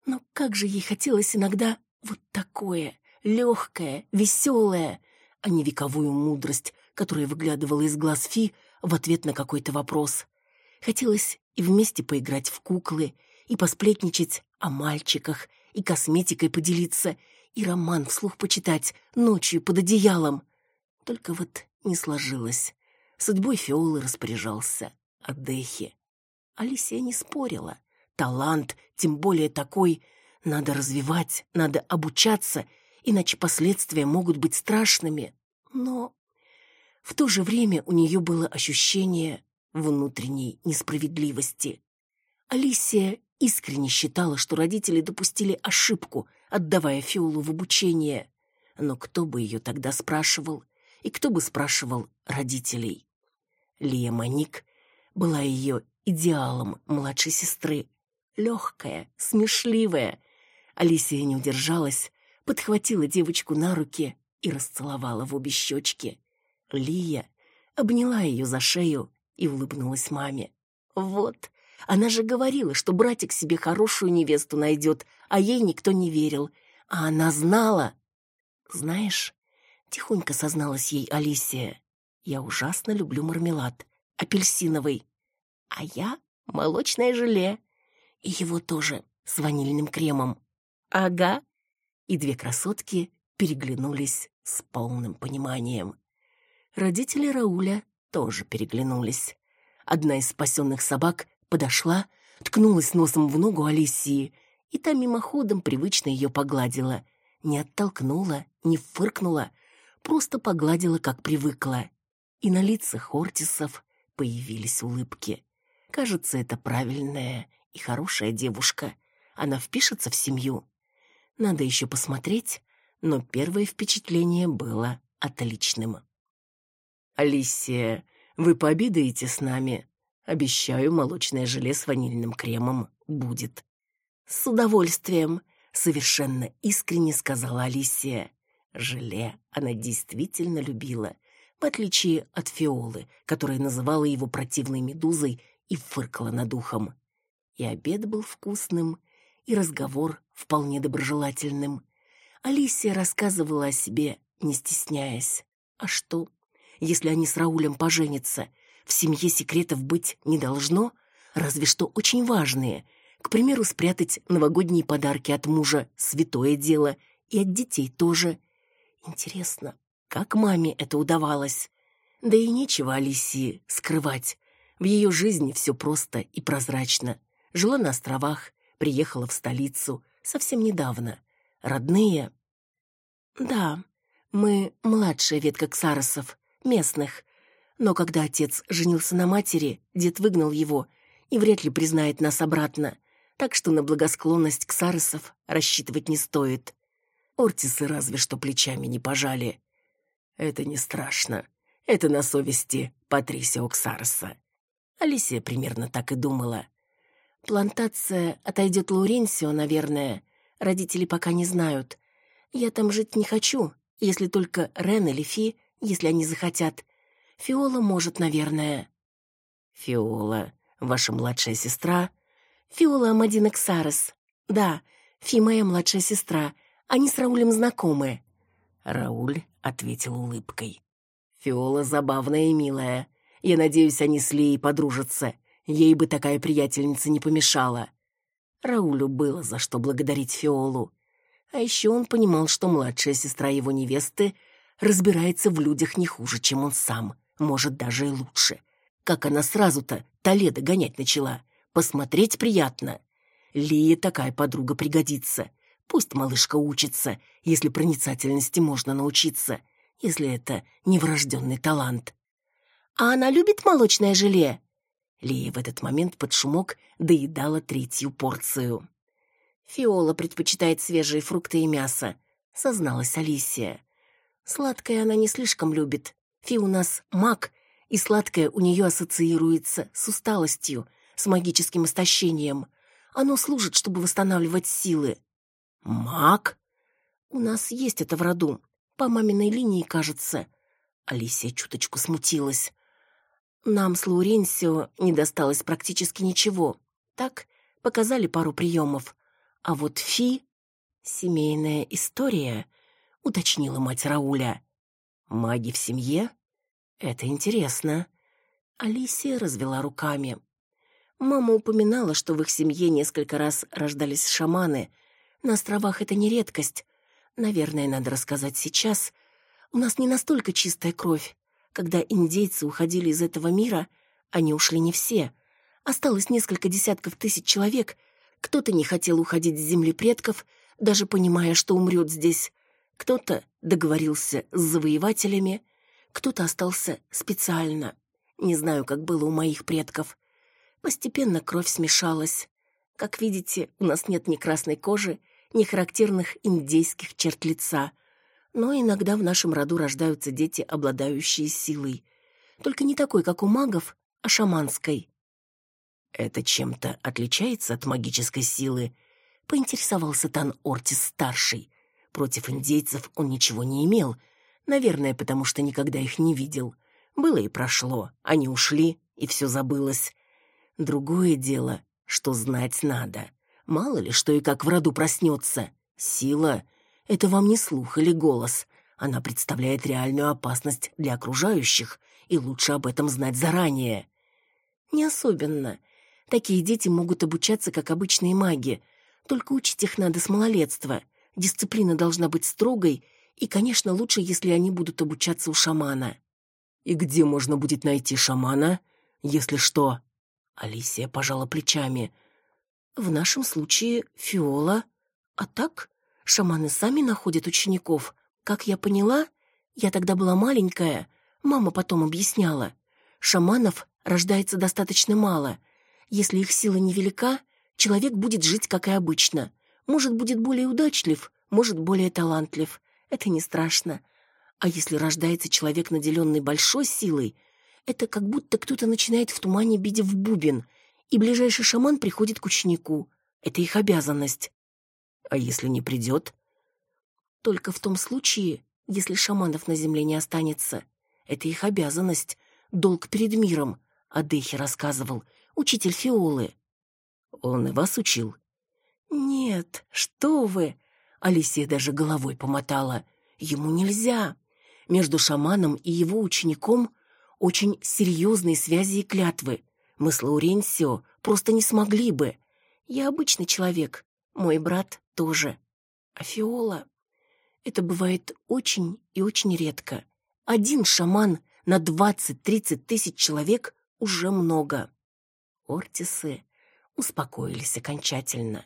Но как же ей хотелось иногда вот такое, легкое, веселое, а не вековую мудрость, которая выглядывала из глаз Фи в ответ на какой-то вопрос. Хотелось и вместе поиграть в куклы, и посплетничать о мальчиках, и косметикой поделиться, и роман вслух почитать ночью под одеялом. Только вот не сложилось. Судьбой Фиолы распоряжался Адехи. Алисия не спорила. Талант, тем более такой, надо развивать, надо обучаться, иначе последствия могут быть страшными. Но в то же время у нее было ощущение внутренней несправедливости. Алисия искренне считала, что родители допустили ошибку, отдавая Фиолу в обучение. Но кто бы ее тогда спрашивал? И кто бы спрашивал родителей? Лия Маник была ее идеалом младшей сестры. Легкая, смешливая. Алисия не удержалась, подхватила девочку на руки и расцеловала в обе щечки. Лия обняла ее за шею и улыбнулась маме. «Вот, она же говорила, что братик себе хорошую невесту найдет, а ей никто не верил. А она знала. Знаешь, тихонько созналась ей Алисия, я ужасно люблю мармелад, апельсиновый. А я молочное желе. И его тоже с ванильным кремом. Ага. И две красотки переглянулись с полным пониманием. Родители Рауля тоже переглянулись. Одна из спасенных собак подошла, ткнулась носом в ногу Алисии, и та мимоходом привычно ее погладила. Не оттолкнула, не фыркнула, просто погладила, как привыкла. И на лицах Ортисов появились улыбки. Кажется, это правильная и хорошая девушка. Она впишется в семью. Надо еще посмотреть, но первое впечатление было отличным. «Алисия, вы пообедаете с нами?» Обещаю, молочное желе с ванильным кремом будет. С удовольствием, совершенно искренне сказала Алисия. Желе она действительно любила, в отличие от Фиолы, которая называла его противной медузой и фыркала над ухом. И обед был вкусным, и разговор вполне доброжелательным. Алисия рассказывала о себе, не стесняясь. А что, если они с Раулем поженятся? В семье секретов быть не должно, разве что очень важные. К примеру, спрятать новогодние подарки от мужа — святое дело, и от детей тоже. Интересно, как маме это удавалось? Да и нечего Алисии скрывать. В ее жизни все просто и прозрачно. Жила на островах, приехала в столицу совсем недавно. Родные? Да, мы младшая ветка Ксаросов, местных. Но когда отец женился на матери, дед выгнал его и вряд ли признает нас обратно. Так что на благосклонность Ксаросов рассчитывать не стоит. Ортисы разве что плечами не пожали. Это не страшно. Это на совести Патрисио Ксарса. Алисия примерно так и думала. Плантация отойдет Лауренсио, наверное. Родители пока не знают. Я там жить не хочу, если только Рен или Фи, если они захотят. Фиола может, наверное. Фиола, ваша младшая сестра? Фиола Амадина Ксарес. Да, Фи моя младшая сестра. Они с Раулем знакомы. Рауль ответил улыбкой. Фиола забавная и милая. Я надеюсь, они с Лией подружатся. Ей бы такая приятельница не помешала. Раулю было за что благодарить Фиолу. А еще он понимал, что младшая сестра его невесты разбирается в людях не хуже, чем он сам, может, даже и лучше. Как она сразу-то Толедо гонять начала. Посмотреть приятно. Лия такая подруга пригодится. Пусть малышка учится, если проницательности можно научиться — если это не врожденный талант. «А она любит молочное желе?» Лия в этот момент под шумок доедала третью порцию. «Фиола предпочитает свежие фрукты и мясо», — созналась Алисия. «Сладкое она не слишком любит. Фи у нас маг, и сладкое у нее ассоциируется с усталостью, с магическим истощением. Оно служит, чтобы восстанавливать силы». «Маг?» «У нас есть это в роду. По маминой линии, кажется. Алисия чуточку смутилась. Нам с Лауренсио не досталось практически ничего. Так, показали пару приемов. А вот Фи... Семейная история, уточнила мать Рауля. Маги в семье? Это интересно. Алисия развела руками. Мама упоминала, что в их семье несколько раз рождались шаманы. На островах это не редкость. Наверное, надо рассказать сейчас. У нас не настолько чистая кровь. Когда индейцы уходили из этого мира, они ушли не все. Осталось несколько десятков тысяч человек. Кто-то не хотел уходить с земли предков, даже понимая, что умрет здесь. Кто-то договорился с завоевателями, кто-то остался специально. Не знаю, как было у моих предков. Постепенно кровь смешалась. Как видите, у нас нет ни красной кожи, ни характерных индейских черт лица. Но иногда в нашем роду рождаются дети, обладающие силой. Только не такой, как у магов, а шаманской. «Это чем-то отличается от магической силы?» — поинтересовался Тан Ортис-старший. Против индейцев он ничего не имел, наверное, потому что никогда их не видел. Было и прошло, они ушли, и все забылось. Другое дело, что знать надо — Мало ли, что и как в роду проснется. Сила — это вам не слух или голос. Она представляет реальную опасность для окружающих, и лучше об этом знать заранее. Не особенно. Такие дети могут обучаться, как обычные маги. Только учить их надо с малолетства. Дисциплина должна быть строгой, и, конечно, лучше, если они будут обучаться у шамана. «И где можно будет найти шамана, если что?» Алисия пожала плечами — в нашем случае Фиола. А так, шаманы сами находят учеников. Как я поняла, я тогда была маленькая, мама потом объясняла. Шаманов рождается достаточно мало. Если их сила невелика, человек будет жить, как и обычно. Может, будет более удачлив, может, более талантлив. Это не страшно. А если рождается человек, наделенный большой силой, это как будто кто-то начинает в тумане бить в бубен — и ближайший шаман приходит к ученику. Это их обязанность. А если не придет? Только в том случае, если шаманов на земле не останется. Это их обязанность, долг перед миром, а Дехи рассказывал, учитель Фиолы. Он и вас учил? Нет, что вы! Алисия даже головой помотала. Ему нельзя. Между шаманом и его учеником очень серьезные связи и клятвы. Мы с Лауренсио просто не смогли бы. Я обычный человек, мой брат тоже. А Фиола... Это бывает очень и очень редко. Один шаман на двадцать-тридцать тысяч человек уже много. Ортисы успокоились окончательно.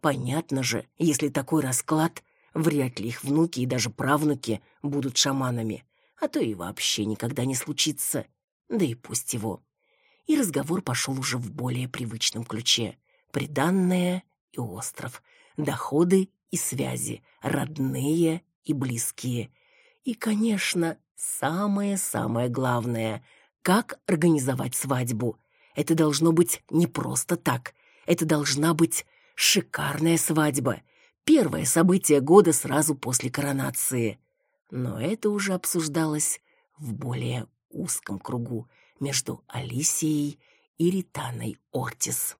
Понятно же, если такой расклад, вряд ли их внуки и даже правнуки будут шаманами, а то и вообще никогда не случится. Да и пусть его. И разговор пошел уже в более привычном ключе. Приданное и остров, доходы и связи, родные и близкие. И, конечно, самое-самое главное — как организовать свадьбу. Это должно быть не просто так. Это должна быть Шикарная свадьба. Первое событие года сразу после коронации. Но это уже обсуждалось в более узком кругу между Алисией и Ританой Ортис.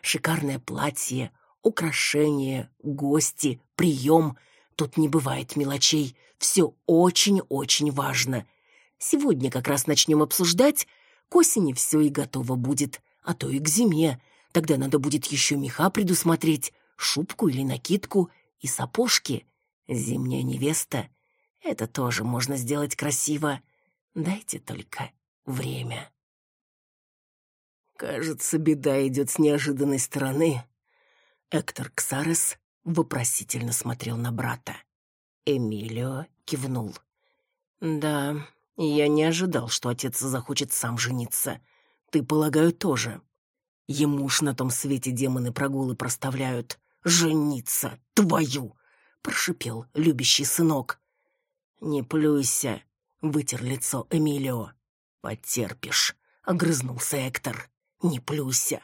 Шикарное платье, украшения, гости, прием. Тут не бывает мелочей. Все очень-очень важно. Сегодня как раз начнем обсуждать. К осени все и готово будет, а то и к зиме. Тогда надо будет еще меха предусмотреть, шубку или накидку и сапожки. Зимняя невеста. Это тоже можно сделать красиво. Дайте только время. Кажется, беда идет с неожиданной стороны. Эктор Ксарес вопросительно смотрел на брата. Эмилио кивнул. «Да, я не ожидал, что отец захочет сам жениться. Ты, полагаю, тоже. Ему ж на том свете демоны прогулы проставляют. «Жениться, твою!» — прошипел любящий сынок. «Не плюйся!» — вытер лицо Эмилио. «Потерпишь!» — огрызнулся Эктор. «Не плюйся!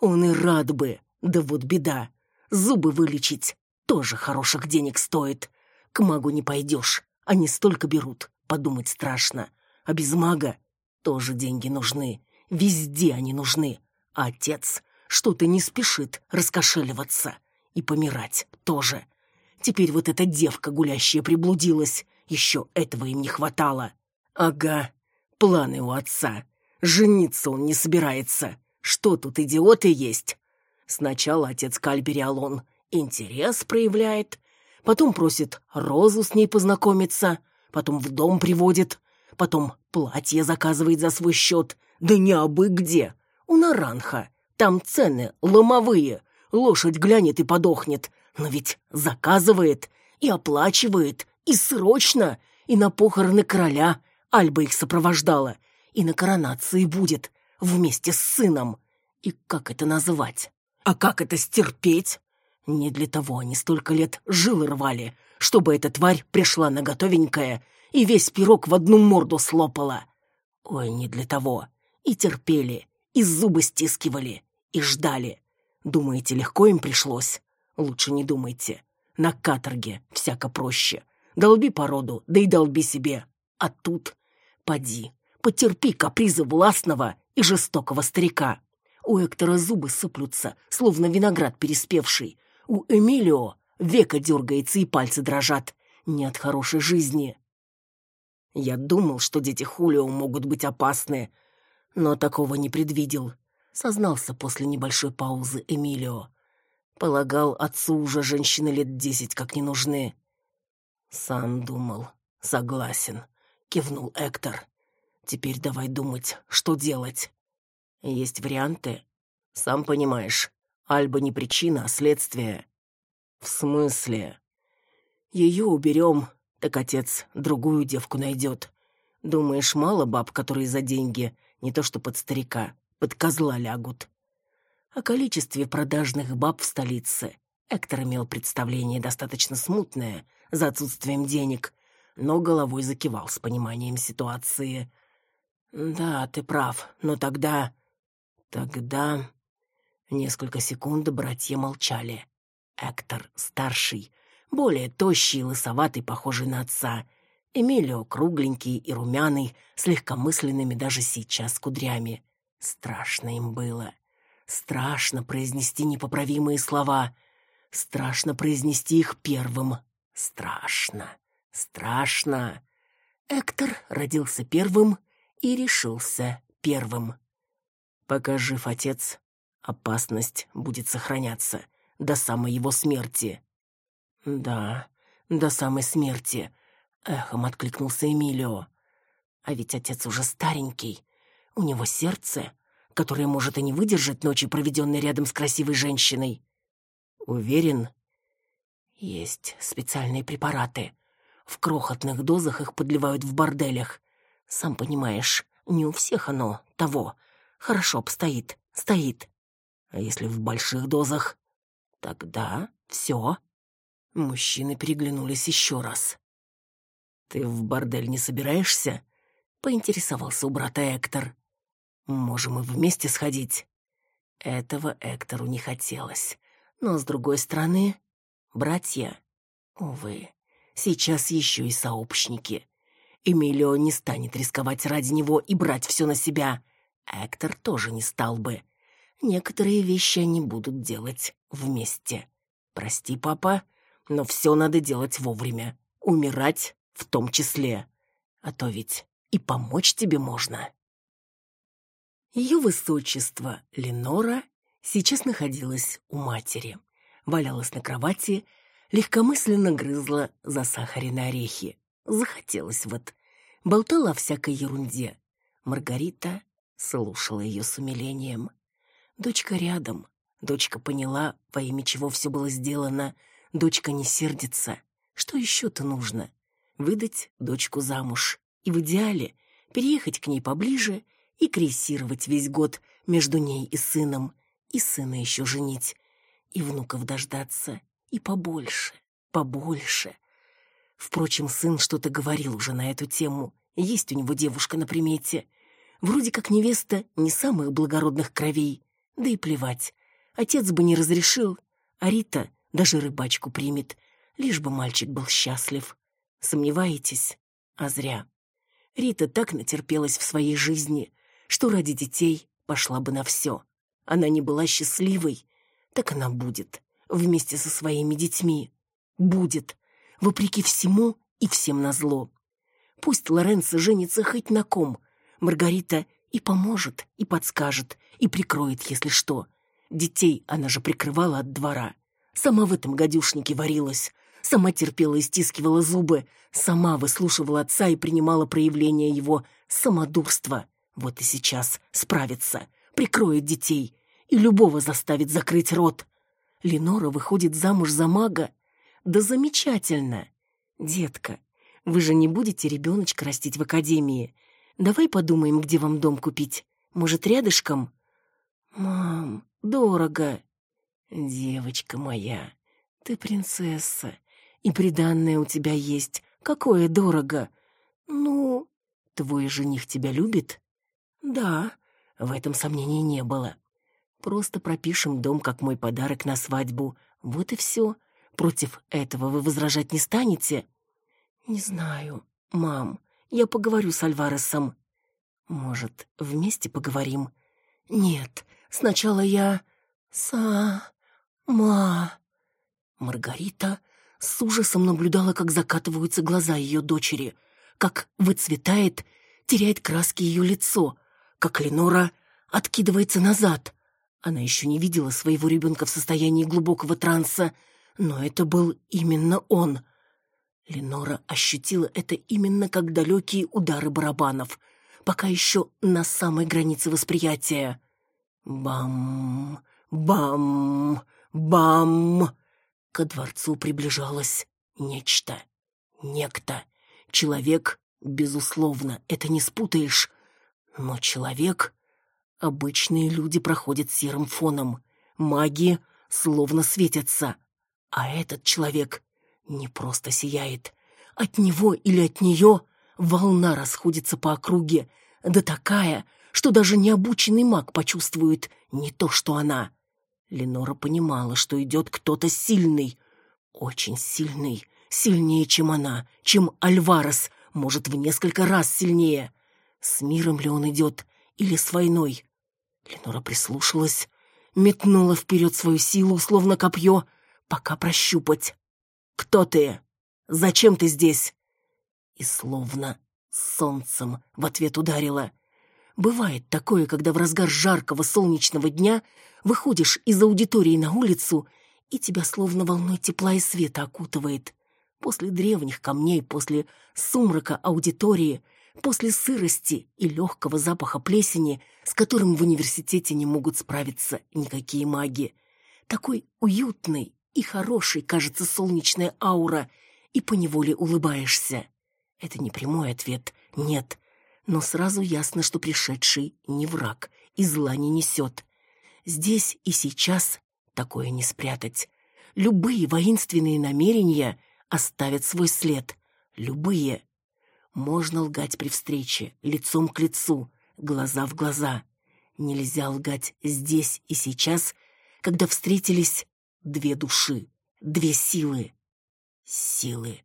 Он и рад бы, да вот беда. Зубы вылечить тоже хороших денег стоит. К магу не пойдешь, они столько берут, подумать страшно. А без мага тоже деньги нужны, везде они нужны. Отец что-то не спешит раскошеливаться. И помирать тоже. Теперь вот эта девка гулящая приблудилась. Еще этого им не хватало. Ага, планы у отца. Жениться он не собирается. Что тут идиоты есть? Сначала отец Кальбериалон интерес проявляет, потом просит Розу с ней познакомиться, потом в дом приводит, потом платье заказывает за свой счет, да не абы где, у Наранха. Там цены ломовые. Лошадь глянет и подохнет. Но ведь заказывает и оплачивает, и срочно, и на похороны короля Альба их сопровождала, и на коронации будет, вместе с сыном. И как это назвать? А как это стерпеть? Не для того они столько лет жилы рвали, чтобы эта тварь пришла на готовенькое и весь пирог в одну морду слопала. Ой, не для того. И терпели, и зубы стискивали, и ждали. Думаете, легко им пришлось? Лучше не думайте. На каторге всяко проще. Долби породу, да и долби себе. А тут поди, потерпи капризы властного и жестокого старика. У Эктора зубы сыплются, словно виноград переспевший. У Эмилио века дергается и пальцы дрожат. Не от хорошей жизни. Я думал, что дети Хулио могут быть опасны, но такого не предвидел, сознался после небольшой паузы Эмилио. Полагал, отцу уже женщины лет десять как не нужны. Сам думал. Согласен, кивнул Эктор. Теперь давай думать, что делать. Есть варианты. Сам понимаешь, Альба не причина, а следствие. В смысле? Ее уберем, так отец другую девку найдет. Думаешь, мало баб, которые за деньги не то что под старика, под козла лягут. О количестве продажных баб в столице Эктор имел представление достаточно смутное, за отсутствием денег, но головой закивал с пониманием ситуации. «Да, ты прав, но тогда...» «Тогда...» Несколько секунд братья молчали. Эктор, старший, более тощий и лысоватый, похожий на отца, Эмилио кругленький и румяный, с легкомысленными даже сейчас кудрями. Страшно им было. Страшно произнести непоправимые слова. Страшно произнести их первым. Страшно. Страшно. Эктор родился первым и решился первым. Пока жив отец, опасность будет сохраняться до самой его смерти. Да, до самой смерти, эхом откликнулся Эмилио. А ведь отец уже старенький. У него сердце, которое может и не выдержать ночи, проведенной рядом с красивой женщиной. Уверен? Есть специальные препараты. В крохотных дозах их подливают в борделях. Сам понимаешь, не у всех оно того. Хорошо обстоит, стоит. А если в больших дозах? Тогда все. Мужчины переглянулись еще раз. «Ты в бордель не собираешься?» — поинтересовался у брата Эктор. «Можем и вместе сходить». Этого Эктору не хотелось. Но, с другой стороны, братья, увы, сейчас еще и сообщники. Эмилио не станет рисковать ради него и брать все на себя. Эктор тоже не стал бы. Некоторые вещи они будут делать вместе. Прости, папа, но все надо делать вовремя. Умирать в том числе. А то ведь и помочь тебе можно. Ее высочество Ленора сейчас находилась у матери. Валялась на кровати, легкомысленно грызла засахаренные орехи. Захотелось вот. Болтала о всякой ерунде. Маргарита слушала ее с умилением. Дочка рядом. Дочка поняла, во имя чего все было сделано. Дочка не сердится. Что еще-то нужно? Выдать дочку замуж. И в идеале переехать к ней поближе и крейсировать весь год между ней и сыном. И сына еще женить. И внуков дождаться. И побольше, побольше. Впрочем, сын что-то говорил уже на эту тему. Есть у него девушка на примете. Вроде как невеста не самых благородных кровей. Да и плевать. Отец бы не разрешил, а Рита даже рыбачку примет, лишь бы мальчик был счастлив. Сомневаетесь? А зря. Рита так натерпелась в своей жизни, что ради детей пошла бы на все. Она не была счастливой, так она будет, вместе со своими детьми. Будет вопреки всему и всем назло. Пусть Лоренцо женится хоть на ком. Маргарита и поможет, и подскажет, и прикроет, если что. Детей она же прикрывала от двора. Сама в этом гадюшнике варилась. Сама терпела и стискивала зубы. Сама выслушивала отца и принимала проявление его самодурства. Вот и сейчас справится, прикроет детей и любого заставит закрыть рот. Ленора выходит замуж за мага, да замечательно. Детка, вы же не будете ребеночка растить в академии. Давай подумаем, где вам дом купить. Может, рядышком? Мам, дорого. Девочка моя, ты принцесса, и приданное у тебя есть. Какое дорого? Ну, твой жених тебя любит? Да, в этом сомнений не было. Просто пропишем дом как мой подарок на свадьбу. Вот и все. Против этого вы возражать не станете? Не знаю, мам. Я поговорю с Альваресом. Может, вместе поговорим? Нет, сначала я сама. Маргарита с ужасом наблюдала, как закатываются глаза ее дочери, как выцветает, теряет краски ее лицо, как Ленора откидывается назад. Она еще не видела своего ребенка в состоянии глубокого транса, но это был именно он. Ленора ощутила это именно как далекие удары барабанов, пока еще на самой границе восприятия. Бам, бам, бам. Ко дворцу приближалось нечто, некто. Человек, безусловно, это не спутаешь. Но человек... Обычные люди проходят серым фоном. Маги словно светятся. А этот человек не просто сияет. От него или от нее волна расходится по округе, да такая, что даже необученный маг почувствует не то, что она. Ленора понимала, что идет кто-то сильный, очень сильный, сильнее, чем она, чем Альварес, может, в несколько раз сильнее. С миром ли он идет или с войной? Ленора прислушалась, метнула вперед свою силу, словно копье, пока прощупать. «Кто ты? Зачем ты здесь?» И словно солнцем в ответ ударило. Бывает такое, когда в разгар жаркого солнечного дня выходишь из аудитории на улицу, и тебя словно волной тепла и света окутывает. После древних камней, после сумрака аудитории, после сырости и легкого запаха плесени, с которым в университете не могут справиться никакие маги. Такой уютный и хороший кажется солнечная аура, и поневоле улыбаешься. Это не прямой ответ, нет, но сразу ясно, что пришедший не враг и зла не несет. Здесь и сейчас такое не спрятать. Любые воинственные намерения оставят свой след. Любые. Можно лгать при встрече, лицом к лицу, глаза в глаза. Нельзя лгать здесь и сейчас, когда встретились две души, две силы. Силы.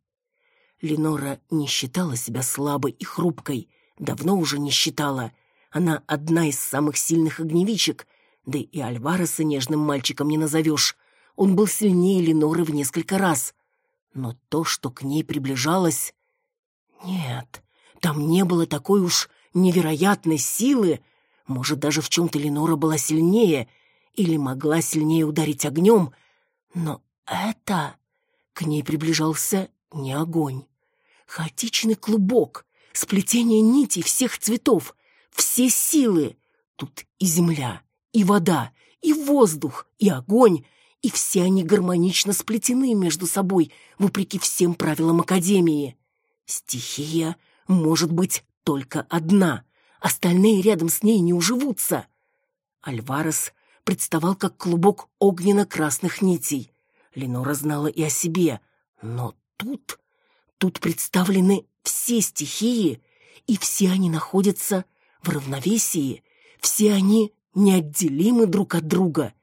Ленора не считала себя слабой и хрупкой, давно уже не считала. Она одна из самых сильных огневичек, да и Альвареса нежным мальчиком не назовешь. Он был сильнее Леноры в несколько раз. Но то, что к ней приближалось... Нет, там не было такой уж невероятной силы. Может, даже в чем-то Ленора была сильнее или могла сильнее ударить огнем. Но это... К ней приближался не огонь. Хаотичный клубок, сплетение нитей всех цветов, все силы. Тут и земля, и вода, и воздух, и огонь, и все они гармонично сплетены между собой, вопреки всем правилам Академии. Стихия может быть только одна, остальные рядом с ней не уживутся. Альварес представал как клубок огненно-красных нитей. Ленора знала и о себе, но тут... Тут представлены все стихии, и все они находятся в равновесии, все они неотделимы друг от друга.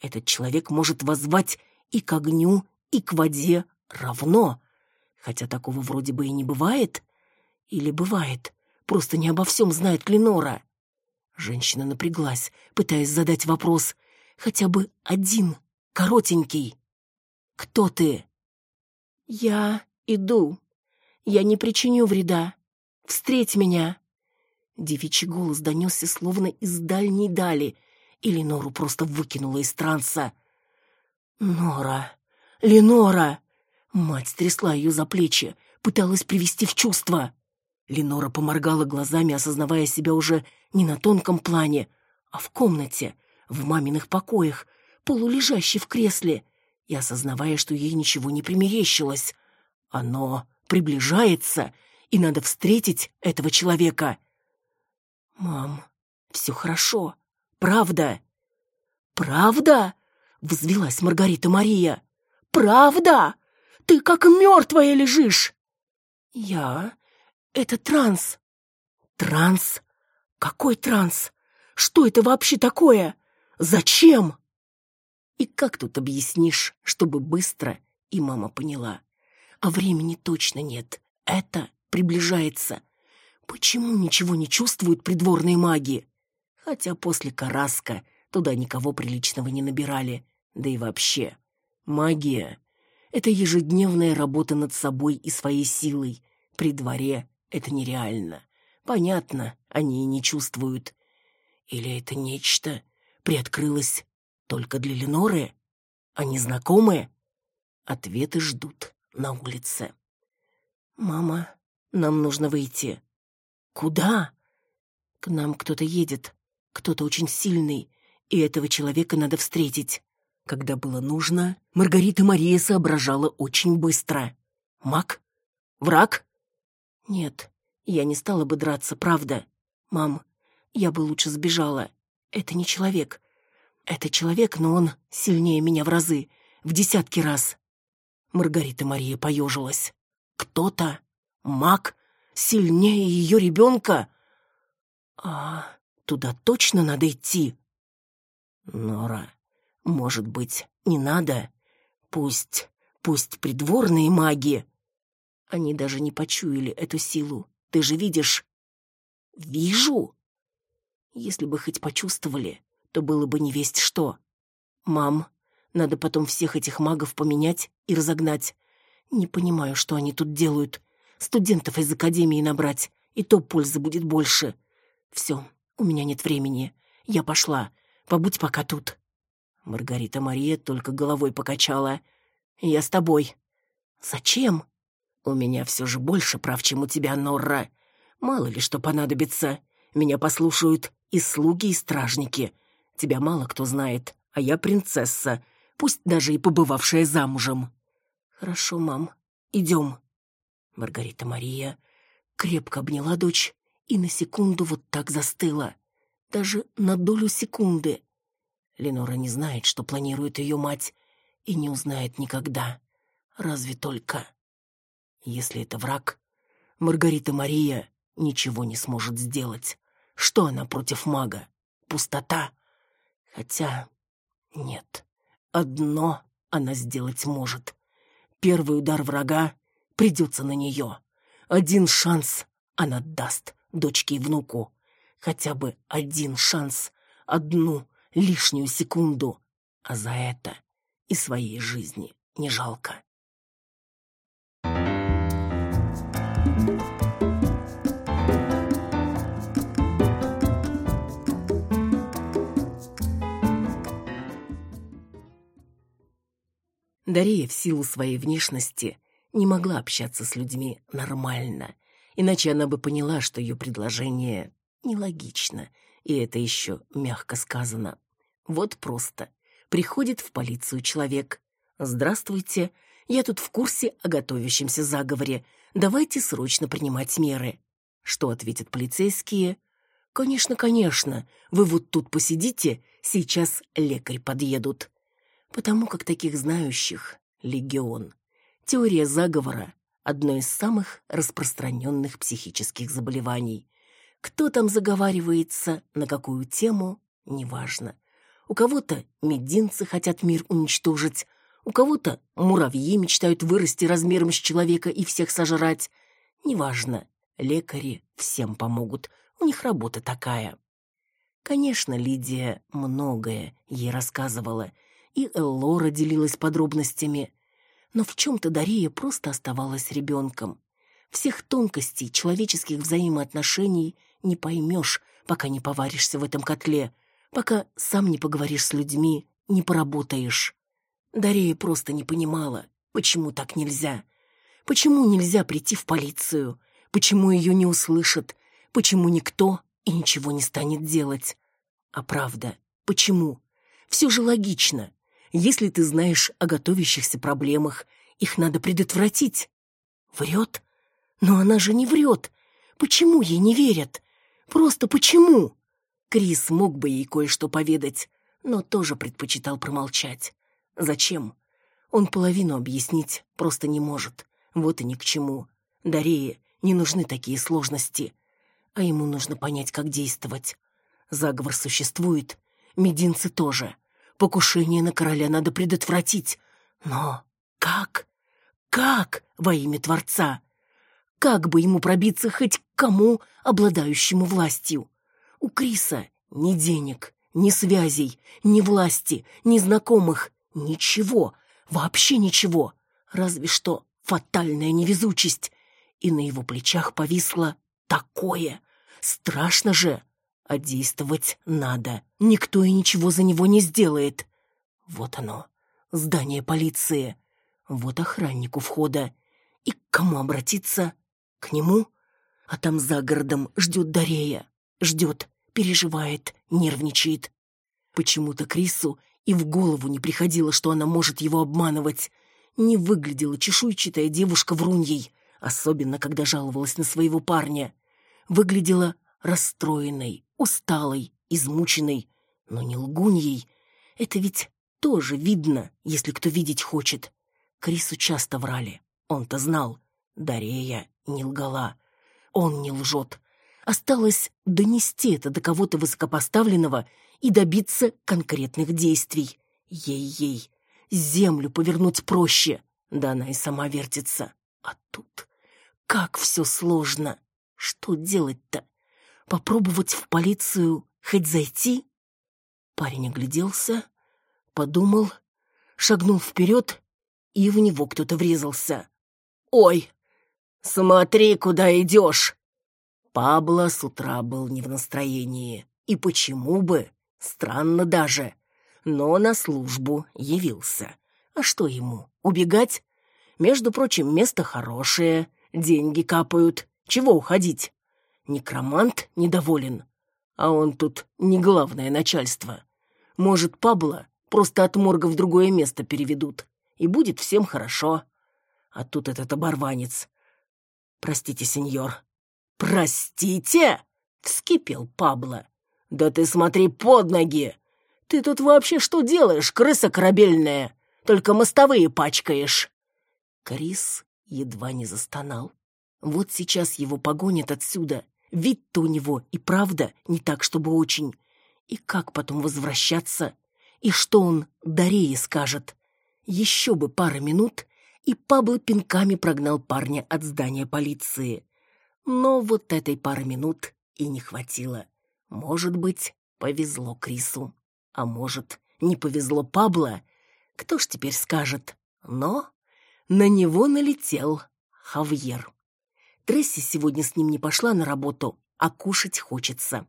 Этот человек может воззвать и к огню, и к воде равно, хотя такого вроде бы и не бывает. Или бывает, просто не обо всем знает Клинора. Женщина напряглась, пытаясь задать вопрос, хотя бы один, коротенький. «Кто ты?» «Я иду. Я не причиню вреда. Встреть меня!» Девичий голос донесся словно из дальней дали, и Ленору просто выкинула из транса. «Нора! Ленора!» Мать трясла ее за плечи, пыталась привести в чувство. Ленора поморгала глазами, осознавая себя уже не на тонком плане, а в комнате, в маминых покоях, полулежащей в кресле, и осознавая, что ей ничего не примерещилось. Оно приближается, и надо встретить этого человека. «Мам, все хорошо. Правда?» «Правда?» — взвелась Маргарита Мария. «Правда? Ты как мертвая лежишь!» «Я? Это транс». «Транс? Какой транс? Что это вообще такое? Зачем?» И как тут объяснишь, чтобы быстро и мама поняла? А времени точно нет. Это приближается. Почему ничего не чувствуют придворные маги? Хотя после Караска туда никого приличного не набирали. Да и вообще, магия — это ежедневная работа над собой и своей силой. При дворе это нереально. Понятно, они не чувствуют. Или это нечто приоткрылось только для Леноры? Они знакомы? Ответы ждут на улице. «Мама, нам нужно выйти». «Куда?» «К нам кто-то едет, кто-то очень сильный, и этого человека надо встретить». Когда было нужно, Маргарита Мария соображала очень быстро. «Маг? Враг?» «Нет, я не стала бы драться, правда. Мам, я бы лучше сбежала. Это не человек. Это человек, но он сильнее меня в разы, в десятки раз. Маргарита Мария поежилась. Кто-то, маг, сильнее ее ребенка? А туда точно надо идти? Нора, может быть, не надо? Пусть, пусть придворные маги. Они даже не почуяли эту силу. Ты же видишь? Вижу. Если бы хоть почувствовали, то было бы не весть что. Мам, надо потом всех этих магов поменять и разогнать. Не понимаю, что они тут делают. Студентов из академии набрать и то пользы будет больше. Все, у меня нет времени. Я пошла. Побудь пока тут. Маргарита Мария только головой покачала. Я с тобой. Зачем? У меня все же больше прав, чем у тебя, Норра. Мало ли что понадобится. Меня послушают и слуги, и стражники. Тебя мало кто знает, а я принцесса, пусть даже и побывавшая замужем. Хорошо, мам, идем. Маргарита Мария крепко обняла дочь и на секунду вот так застыла. Даже на долю секунды. Ленора не знает, что планирует ее мать, и не узнает никогда. Разве только... Если это враг, Маргарита Мария ничего не сможет сделать. Что она против мага? Пустота? Хотя... Нет. Одно она сделать может. Первый удар врага придется на нее. Один шанс она даст дочке и внуку. Хотя бы один шанс, одну лишнюю секунду. А за это и своей жизни не жалко. Дария в силу своей внешности не могла общаться с людьми нормально, иначе она бы поняла, что ее предложение нелогично, и это еще мягко сказано. Вот просто. Приходит в полицию человек. «Здравствуйте, я тут в курсе о готовящемся заговоре. Давайте срочно принимать меры». Что ответят полицейские? «Конечно, конечно. Вы вот тут посидите, сейчас лекарь подъедут». Потому как таких знающих легион. Теория заговора – одно из самых распространенных психических заболеваний. Кто там заговаривается, на какую тему – неважно. У кого-то мединцы хотят мир уничтожить, у кого-то муравьи мечтают вырасти размером с человека и всех сожрать. Неважно, лекари всем помогут, у них работа такая. Конечно, Лидия многое ей рассказывала, и Эллора делилась подробностями, но в чем-то Дария просто оставалась ребенком. Всех тонкостей человеческих взаимоотношений не поймешь, пока не поваришься в этом котле — пока сам не поговоришь с людьми, не поработаешь. Дарея просто не понимала, почему так нельзя. Почему нельзя прийти в полицию? Почему ее не услышат? Почему никто и ничего не станет делать? А правда, почему? Все же логично. Если ты знаешь о готовящихся проблемах, их надо предотвратить. Врет? Но она же не врет. Почему ей не верят? Просто почему? Крис мог бы ей кое-что поведать, но тоже предпочитал промолчать. Зачем? Он половину объяснить просто не может. Вот и ни к чему. Дарее не нужны такие сложности. А ему нужно понять, как действовать. Заговор существует, мединцы тоже. Покушение на короля надо предотвратить. Но как? Как во имя Творца? Как бы ему пробиться хоть к кому, обладающему властью? У Криса ни денег, ни связей, ни власти, ни знакомых, ничего, вообще ничего, разве что фатальная невезучесть. И на его плечах повисло такое. Страшно же, а действовать надо. Никто и ничего за него не сделает. Вот оно, здание полиции. Вот охранник у входа. И к кому обратиться? К нему? А там за городом ждет Дарея. Ждет, переживает, нервничает. Почему-то Крису и в голову не приходило, что она может его обманывать. Не выглядела чешуйчатая девушка вруньей, особенно когда жаловалась на своего парня. Выглядела расстроенной, усталой, измученной, но не лгуньей. Это ведь тоже видно, если кто видеть хочет. Крису часто врали, он-то знал. Дарея не лгала. Он не лжет, Осталось донести это до кого-то высокопоставленного и добиться конкретных действий. Ей-ей, землю повернуть проще, да она и сама вертится. А тут как все сложно. Что делать-то? Попробовать в полицию хоть зайти? Парень огляделся, подумал, шагнул вперед, и в него кто-то врезался. «Ой, смотри, куда идешь!» Пабло с утра был не в настроении. И почему бы? Странно даже. Но на службу явился. А что ему, убегать? Между прочим, место хорошее, деньги капают. Чего уходить? Некромант недоволен. А он тут не главное начальство. Может, Пабло просто от морга в другое место переведут, и будет всем хорошо. А тут этот оборванец. Простите, сеньор. Простите? Вскипел Пабло. Да ты смотри под ноги. Ты тут вообще что делаешь, крыса корабельная? Только мостовые пачкаешь. Крис едва не застонал. Вот сейчас его погонят отсюда. Вид-то у него и правда не так, чтобы очень. И как потом возвращаться? И что он Дарее скажет? Еще бы пара минут, и Пабло пинками прогнал парня от здания полиции. Но вот этой пары минут и не хватило. Может быть, повезло Крису. А может, не повезло Пабло? Кто ж теперь скажет? Но на него налетел Хавьер. Тресси сегодня с ним не пошла на работу, а кушать хочется.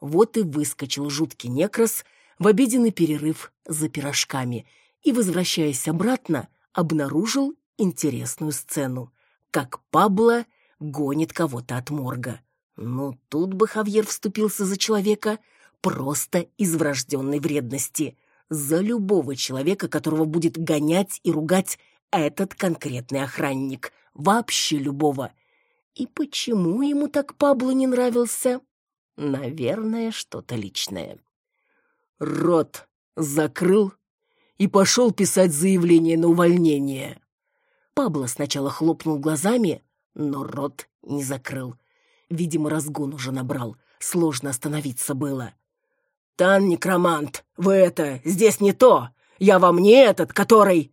Вот и выскочил жуткий некрас в обеденный перерыв за пирожками и, возвращаясь обратно, обнаружил интересную сцену, как Пабло гонит кого-то от морга. Ну, тут бы Хавьер вступился за человека просто из врожденной вредности, за любого человека, которого будет гонять и ругать этот конкретный охранник, вообще любого. И почему ему так Пабло не нравился? Наверное, что-то личное. Рот закрыл и пошел писать заявление на увольнение. Пабло сначала хлопнул глазами, но рот не закрыл. Видимо, разгон уже набрал, сложно остановиться было. «Тан, некромант, вы это, здесь не то! Я вам не этот, который...»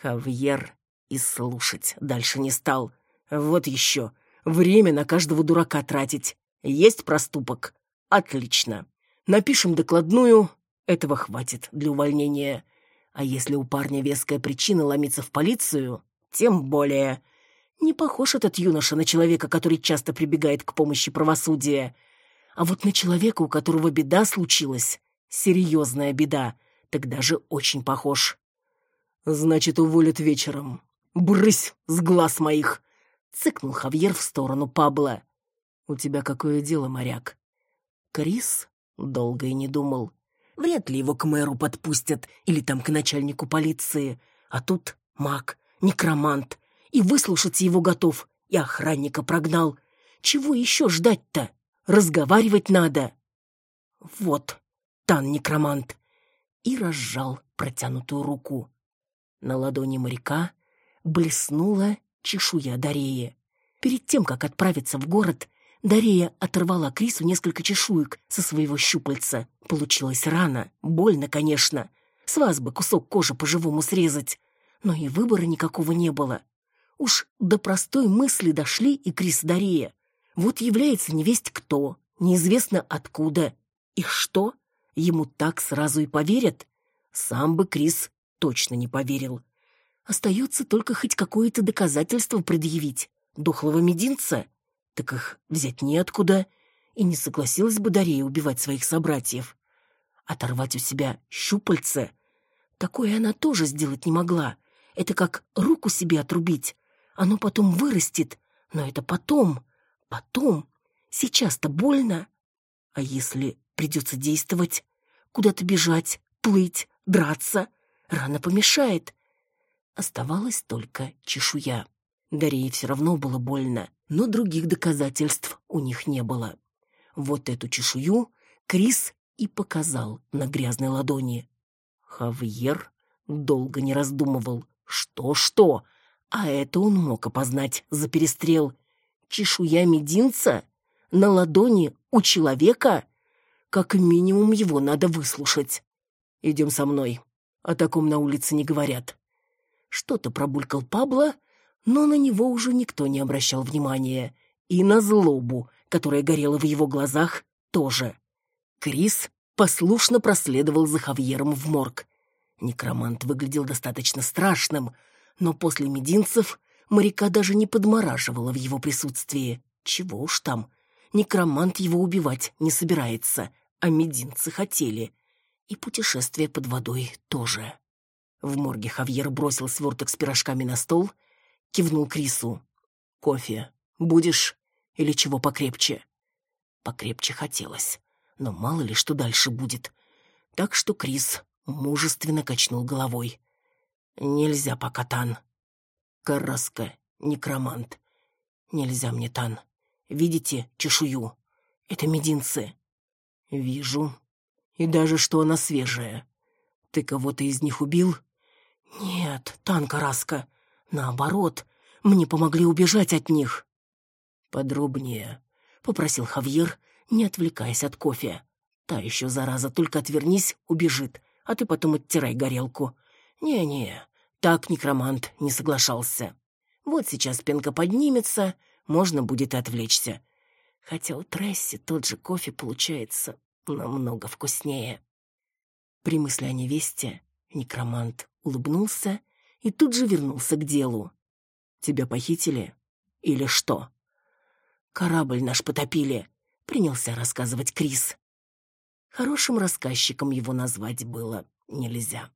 Хавьер и слушать дальше не стал. Вот еще, время на каждого дурака тратить. Есть проступок? Отлично. Напишем докладную, этого хватит для увольнения. А если у парня веская причина ломиться в полицию, тем более. Не похож этот юноша на человека, который часто прибегает к помощи правосудия. А вот на человека, у которого беда случилась, серьезная беда, тогда же очень похож. Значит, уволят вечером. Брысь с глаз моих! Цыкнул Хавьер в сторону Пабло. У тебя какое дело, моряк? Крис долго и не думал. Вряд ли его к мэру подпустят или там к начальнику полиции. А тут маг, некромант, и выслушать его готов, и охранника прогнал. Чего еще ждать-то? Разговаривать надо. Вот, тан-некромант. И разжал протянутую руку. На ладони моряка блеснула чешуя Дареи. Перед тем, как отправиться в город, Дарея оторвала Крису несколько чешуек со своего щупальца. Получилось рано, больно, конечно. С вас бы кусок кожи по-живому срезать. Но и выбора никакого не было. Уж до простой мысли дошли и Крис Дарея. Вот является невесть кто, неизвестно откуда. И что? Ему так сразу и поверят? Сам бы Крис точно не поверил. Остается только хоть какое-то доказательство предъявить. Дохлого мединца? Так их взять неоткуда. И не согласилась бы Дарья убивать своих собратьев. Оторвать у себя щупальце? Такое она тоже сделать не могла. Это как руку себе отрубить. Оно потом вырастет, но это потом, потом. Сейчас-то больно. А если придется действовать, куда-то бежать, плыть, драться, рана помешает. Оставалась только чешуя. Дарее все равно было больно, но других доказательств у них не было. Вот эту чешую Крис и показал на грязной ладони. Хавьер долго не раздумывал. Что-что? А это он мог опознать за перестрел. Чешуя мединца? На ладони у человека? Как минимум его надо выслушать. Идем со мной. О таком на улице не говорят. Что-то пробулькал Пабло, но на него уже никто не обращал внимания. И на злобу, которая горела в его глазах, тоже. Крис послушно проследовал за Хавьером в морг. Некромант выглядел достаточно страшным — но после мединцев моряка даже не подмораживало в его присутствии. Чего уж там. некромант его убивать не собирается, а мединцы хотели. И путешествие под водой тоже. В морге Хавьер бросил сверток с пирожками на стол, кивнул Крису. «Кофе будешь или чего покрепче?» Покрепче хотелось, но мало ли что дальше будет. Так что Крис мужественно качнул головой. «Нельзя пока, Тан. Караска, некромант. Нельзя мне, Тан. Видите чешую? Это мединцы». «Вижу. И даже что она свежая. Ты кого-то из них убил?» «Нет, Тан Караска. Наоборот, мне помогли убежать от них». «Подробнее», — попросил Хавьер, не отвлекаясь от кофе. «Та еще, зараза, только отвернись, убежит, а ты потом оттирай горелку». «Не-не, так некромант не соглашался. Вот сейчас пенка поднимется, можно будет отвлечься. Хотя у Тресси тот же кофе получается намного вкуснее». При мысли о невесте некромант улыбнулся и тут же вернулся к делу. «Тебя похитили? Или что?» «Корабль наш потопили», — принялся рассказывать Крис. Хорошим рассказчиком его назвать было нельзя.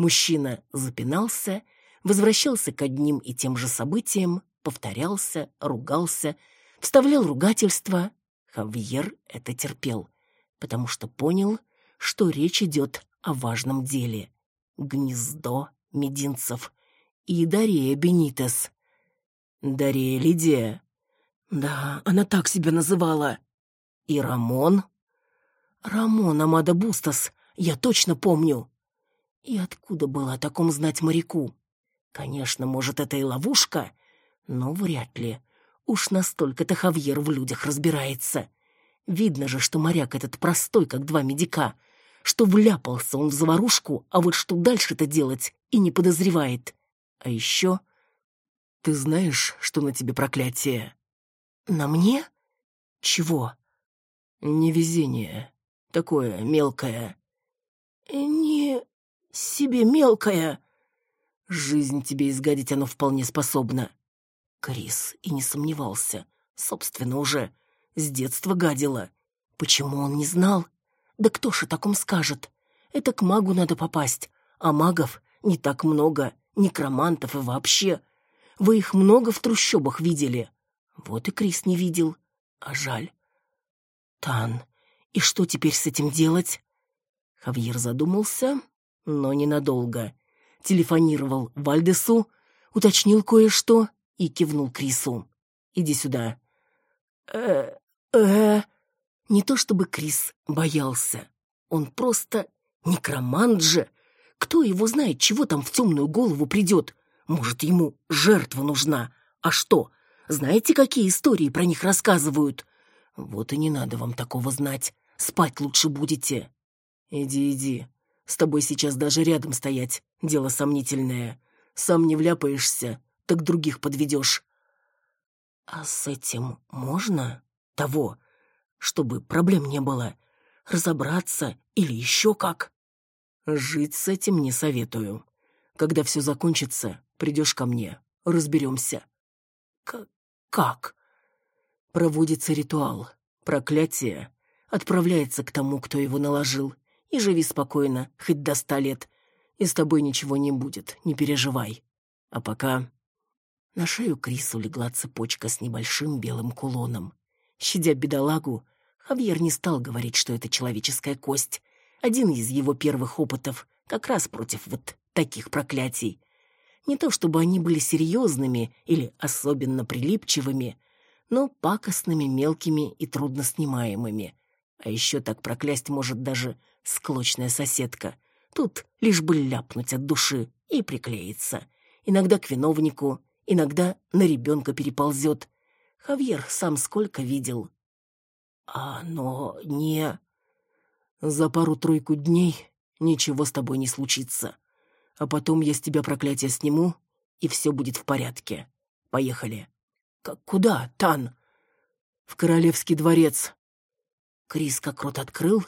Мужчина запинался, возвращался к одним и тем же событиям, повторялся, ругался, вставлял ругательства. Хавьер это терпел, потому что понял, что речь идет о важном деле. Гнездо мединцев и Дария Бенитес. Дария Лидия. Да, она так себя называла. И Рамон. Рамон Амада Бустас, я точно помню. И откуда было о таком знать моряку? Конечно, может, это и ловушка, но вряд ли. Уж настолько-то Хавьер в людях разбирается. Видно же, что моряк этот простой, как два медика, что вляпался он в заварушку, а вот что дальше-то делать и не подозревает. А еще... Ты знаешь, что на тебе проклятие? На мне? Чего? Невезение. Такое мелкое. Не себе мелкое. Жизнь тебе изгадить оно вполне способно. Крис и не сомневался. Собственно, уже с детства гадило. Почему он не знал? Да кто ж о таком скажет? Это к магу надо попасть, а магов не так много, некромантов и вообще. Вы их много в трущобах видели. Вот и Крис не видел. А жаль. Тан, и что теперь с этим делать? Хавьер задумался, но ненадолго. Телефонировал Вальдесу, уточнил кое-что и кивнул Крису. «Иди сюда». «Э... э...» Не то чтобы Крис боялся. Он просто некромант же. Кто его знает, чего там в темную голову придет? Может, ему жертва нужна. А что? Знаете, какие истории про них рассказывают? Вот и не надо вам такого знать. Спать лучше будете. Иди, иди. С тобой сейчас даже рядом стоять. Дело сомнительное. Сам не вляпаешься, так других подведешь. А с этим можно? Того, чтобы проблем не было. Разобраться или еще как. Жить с этим не советую. Когда все закончится, придешь ко мне, разберемся. К как? Проводится ритуал. Проклятие отправляется к тому, кто его наложил. И живи спокойно, хоть до ста лет. И с тобой ничего не будет, не переживай. А пока... На шею Крису легла цепочка с небольшим белым кулоном. Щадя бедолагу, Хавьер не стал говорить, что это человеческая кость. Один из его первых опытов как раз против вот таких проклятий. Не то чтобы они были серьезными или особенно прилипчивыми, но пакостными, мелкими и трудноснимаемыми. А еще так проклясть может даже склочная соседка. Тут лишь бы ляпнуть от души и приклеиться. Иногда к виновнику, иногда на ребенка переползет. Хавьер сам сколько видел. А, но не... За пару-тройку дней ничего с тобой не случится. А потом я с тебя проклятие сниму, и все будет в порядке. Поехали. Как куда, Тан? В королевский дворец. Крис как рот открыл,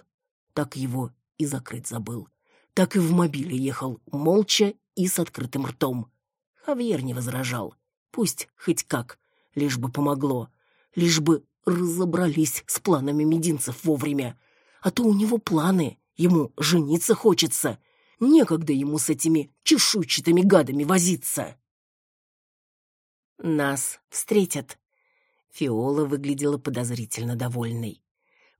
так его и закрыть забыл. Так и в мобиле ехал, молча и с открытым ртом. Хавьер не возражал. Пусть хоть как, лишь бы помогло, лишь бы разобрались с планами мединцев вовремя. А то у него планы, ему жениться хочется. Некогда ему с этими чешуйчатыми гадами возиться. Нас встретят. Фиола выглядела подозрительно довольной.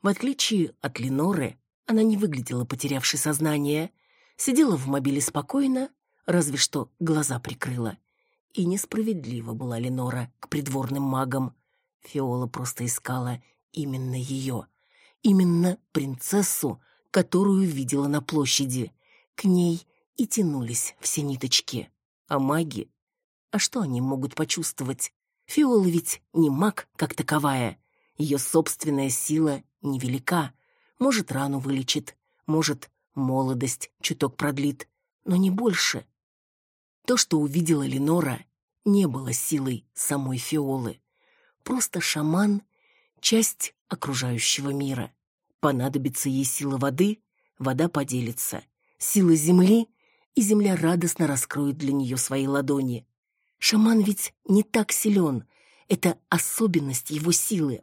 В отличие от Леноры, она не выглядела потерявшей сознание, сидела в мобиле спокойно, разве что глаза прикрыла. И несправедлива была Ленора к придворным магам. Фиола просто искала именно ее, именно принцессу, которую видела на площади. К ней и тянулись все ниточки. А маги? А что они могут почувствовать? Фиола ведь не маг, как таковая. Ее собственная сила невелика. Может, рану вылечит, может, молодость чуток продлит, но не больше. То, что увидела Ленора, не было силой самой Фиолы. Просто шаман — часть окружающего мира. Понадобится ей сила воды, вода поделится. Сила земли, и земля радостно раскроет для нее свои ладони. Шаман ведь не так силен, это особенность его силы.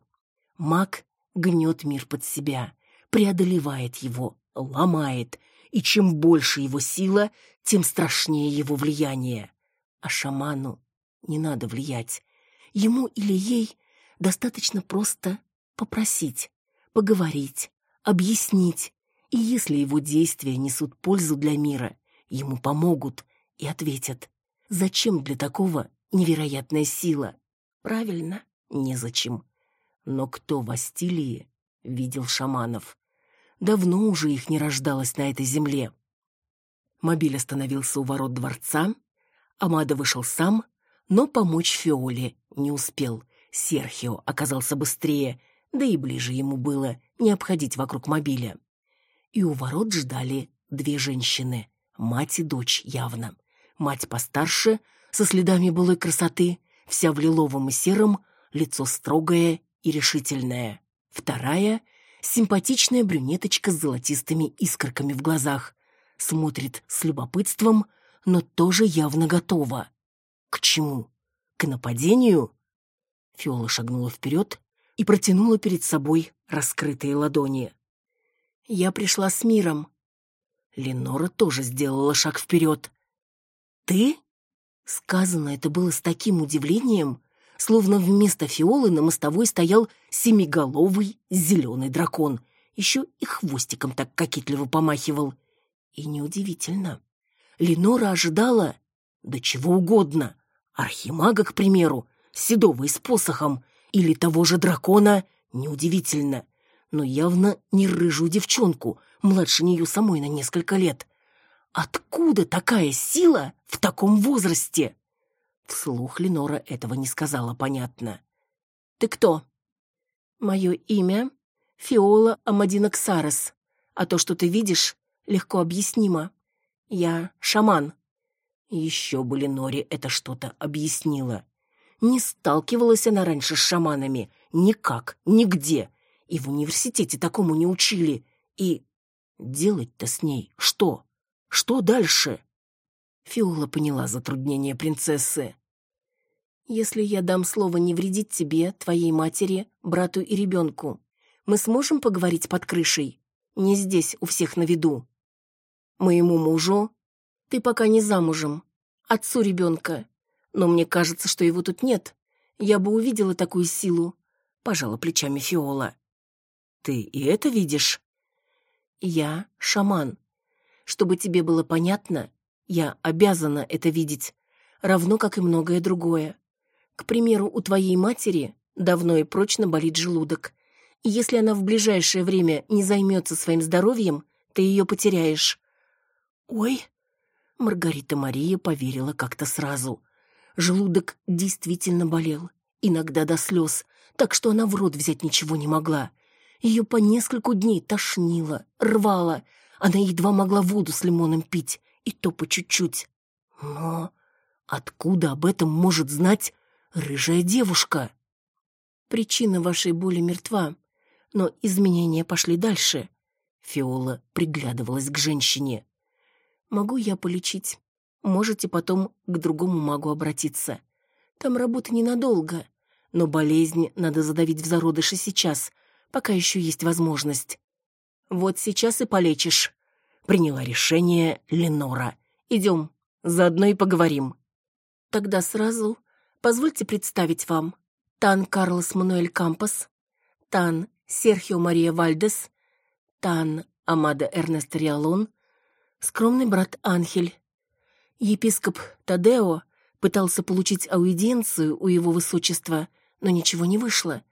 Маг гнет мир под себя, преодолевает его, ломает, и чем больше его сила, тем страшнее его влияние. А шаману не надо влиять. Ему или ей достаточно просто попросить, поговорить, объяснить. И если его действия несут пользу для мира, ему помогут и ответят. Зачем для такого невероятная сила? Правильно, незачем. Но кто в Астилии видел шаманов? Давно уже их не рождалось на этой земле. Мобиль остановился у ворот дворца. Амада вышел сам, но помочь Фиоле не успел. Серхио оказался быстрее, да и ближе ему было не обходить вокруг мобиля. И у ворот ждали две женщины, мать и дочь явно. Мать постарше, со следами былой красоты, вся в лиловом и сером, лицо строгое и решительное. Вторая — симпатичная брюнеточка с золотистыми искорками в глазах. Смотрит с любопытством, но тоже явно готова. К чему? К нападению? Фиола шагнула вперед и протянула перед собой раскрытые ладони. «Я пришла с миром». Ленора тоже сделала шаг вперед. «Ты?» Сказано это было с таким удивлением, словно вместо фиолы на мостовой стоял семиголовый зеленый дракон, еще и хвостиком так кокетливо помахивал. И неудивительно. Ленора ожидала, да чего угодно, архимага, к примеру, седого и с посохом, или того же дракона, неудивительно, но явно не рыжую девчонку, младше нее самой на несколько лет. Откуда такая сила в таком возрасте? Вслух Ленора этого не сказала, понятно. «Ты кто?» «Мое имя — Фиола Амадина Ксарес, а то, что ты видишь, легко объяснимо. Я шаман». Еще бы Леноре это что-то объяснила. Не сталкивалась она раньше с шаманами. Никак, нигде. И в университете такому не учили. И делать-то с ней что? Что дальше? Фиола поняла затруднение принцессы. «Если я дам слово не вредить тебе, твоей матери, брату и ребенку, мы сможем поговорить под крышей? Не здесь, у всех на виду. Моему мужу? Ты пока не замужем. Отцу ребенка. Но мне кажется, что его тут нет. Я бы увидела такую силу. Пожала плечами Фиола. Ты и это видишь? Я шаман. Чтобы тебе было понятно, я обязана это видеть, равно как и многое другое. К примеру, у твоей матери давно и прочно болит желудок. И если она в ближайшее время не займется своим здоровьем, ты ее потеряешь. Ой, Маргарита Мария поверила как-то сразу. Желудок действительно болел, иногда до слез, так что она в рот взять ничего не могла. Ее по нескольку дней тошнило, рвало. Она едва могла воду с лимоном пить, и то по чуть-чуть. Но откуда об этом может знать рыжая девушка? Причина вашей боли мертва, но изменения пошли дальше. Фиола приглядывалась к женщине. Могу я полечить? Можете потом к другому магу обратиться. Там работа ненадолго. Но болезнь надо задавить в зародыше сейчас, пока еще есть возможность. Вот сейчас и полечишь. Приняла решение Ленора. Идем, заодно и поговорим. Тогда сразу позвольте представить вам Тан Карлос Мануэль Кампос, Тан Серхио Мария Вальдес, Тан Амада Эрнест Риалон, скромный брат Анхель. Епископ Тадео пытался получить аудиенцию у его высочества, но ничего не вышло.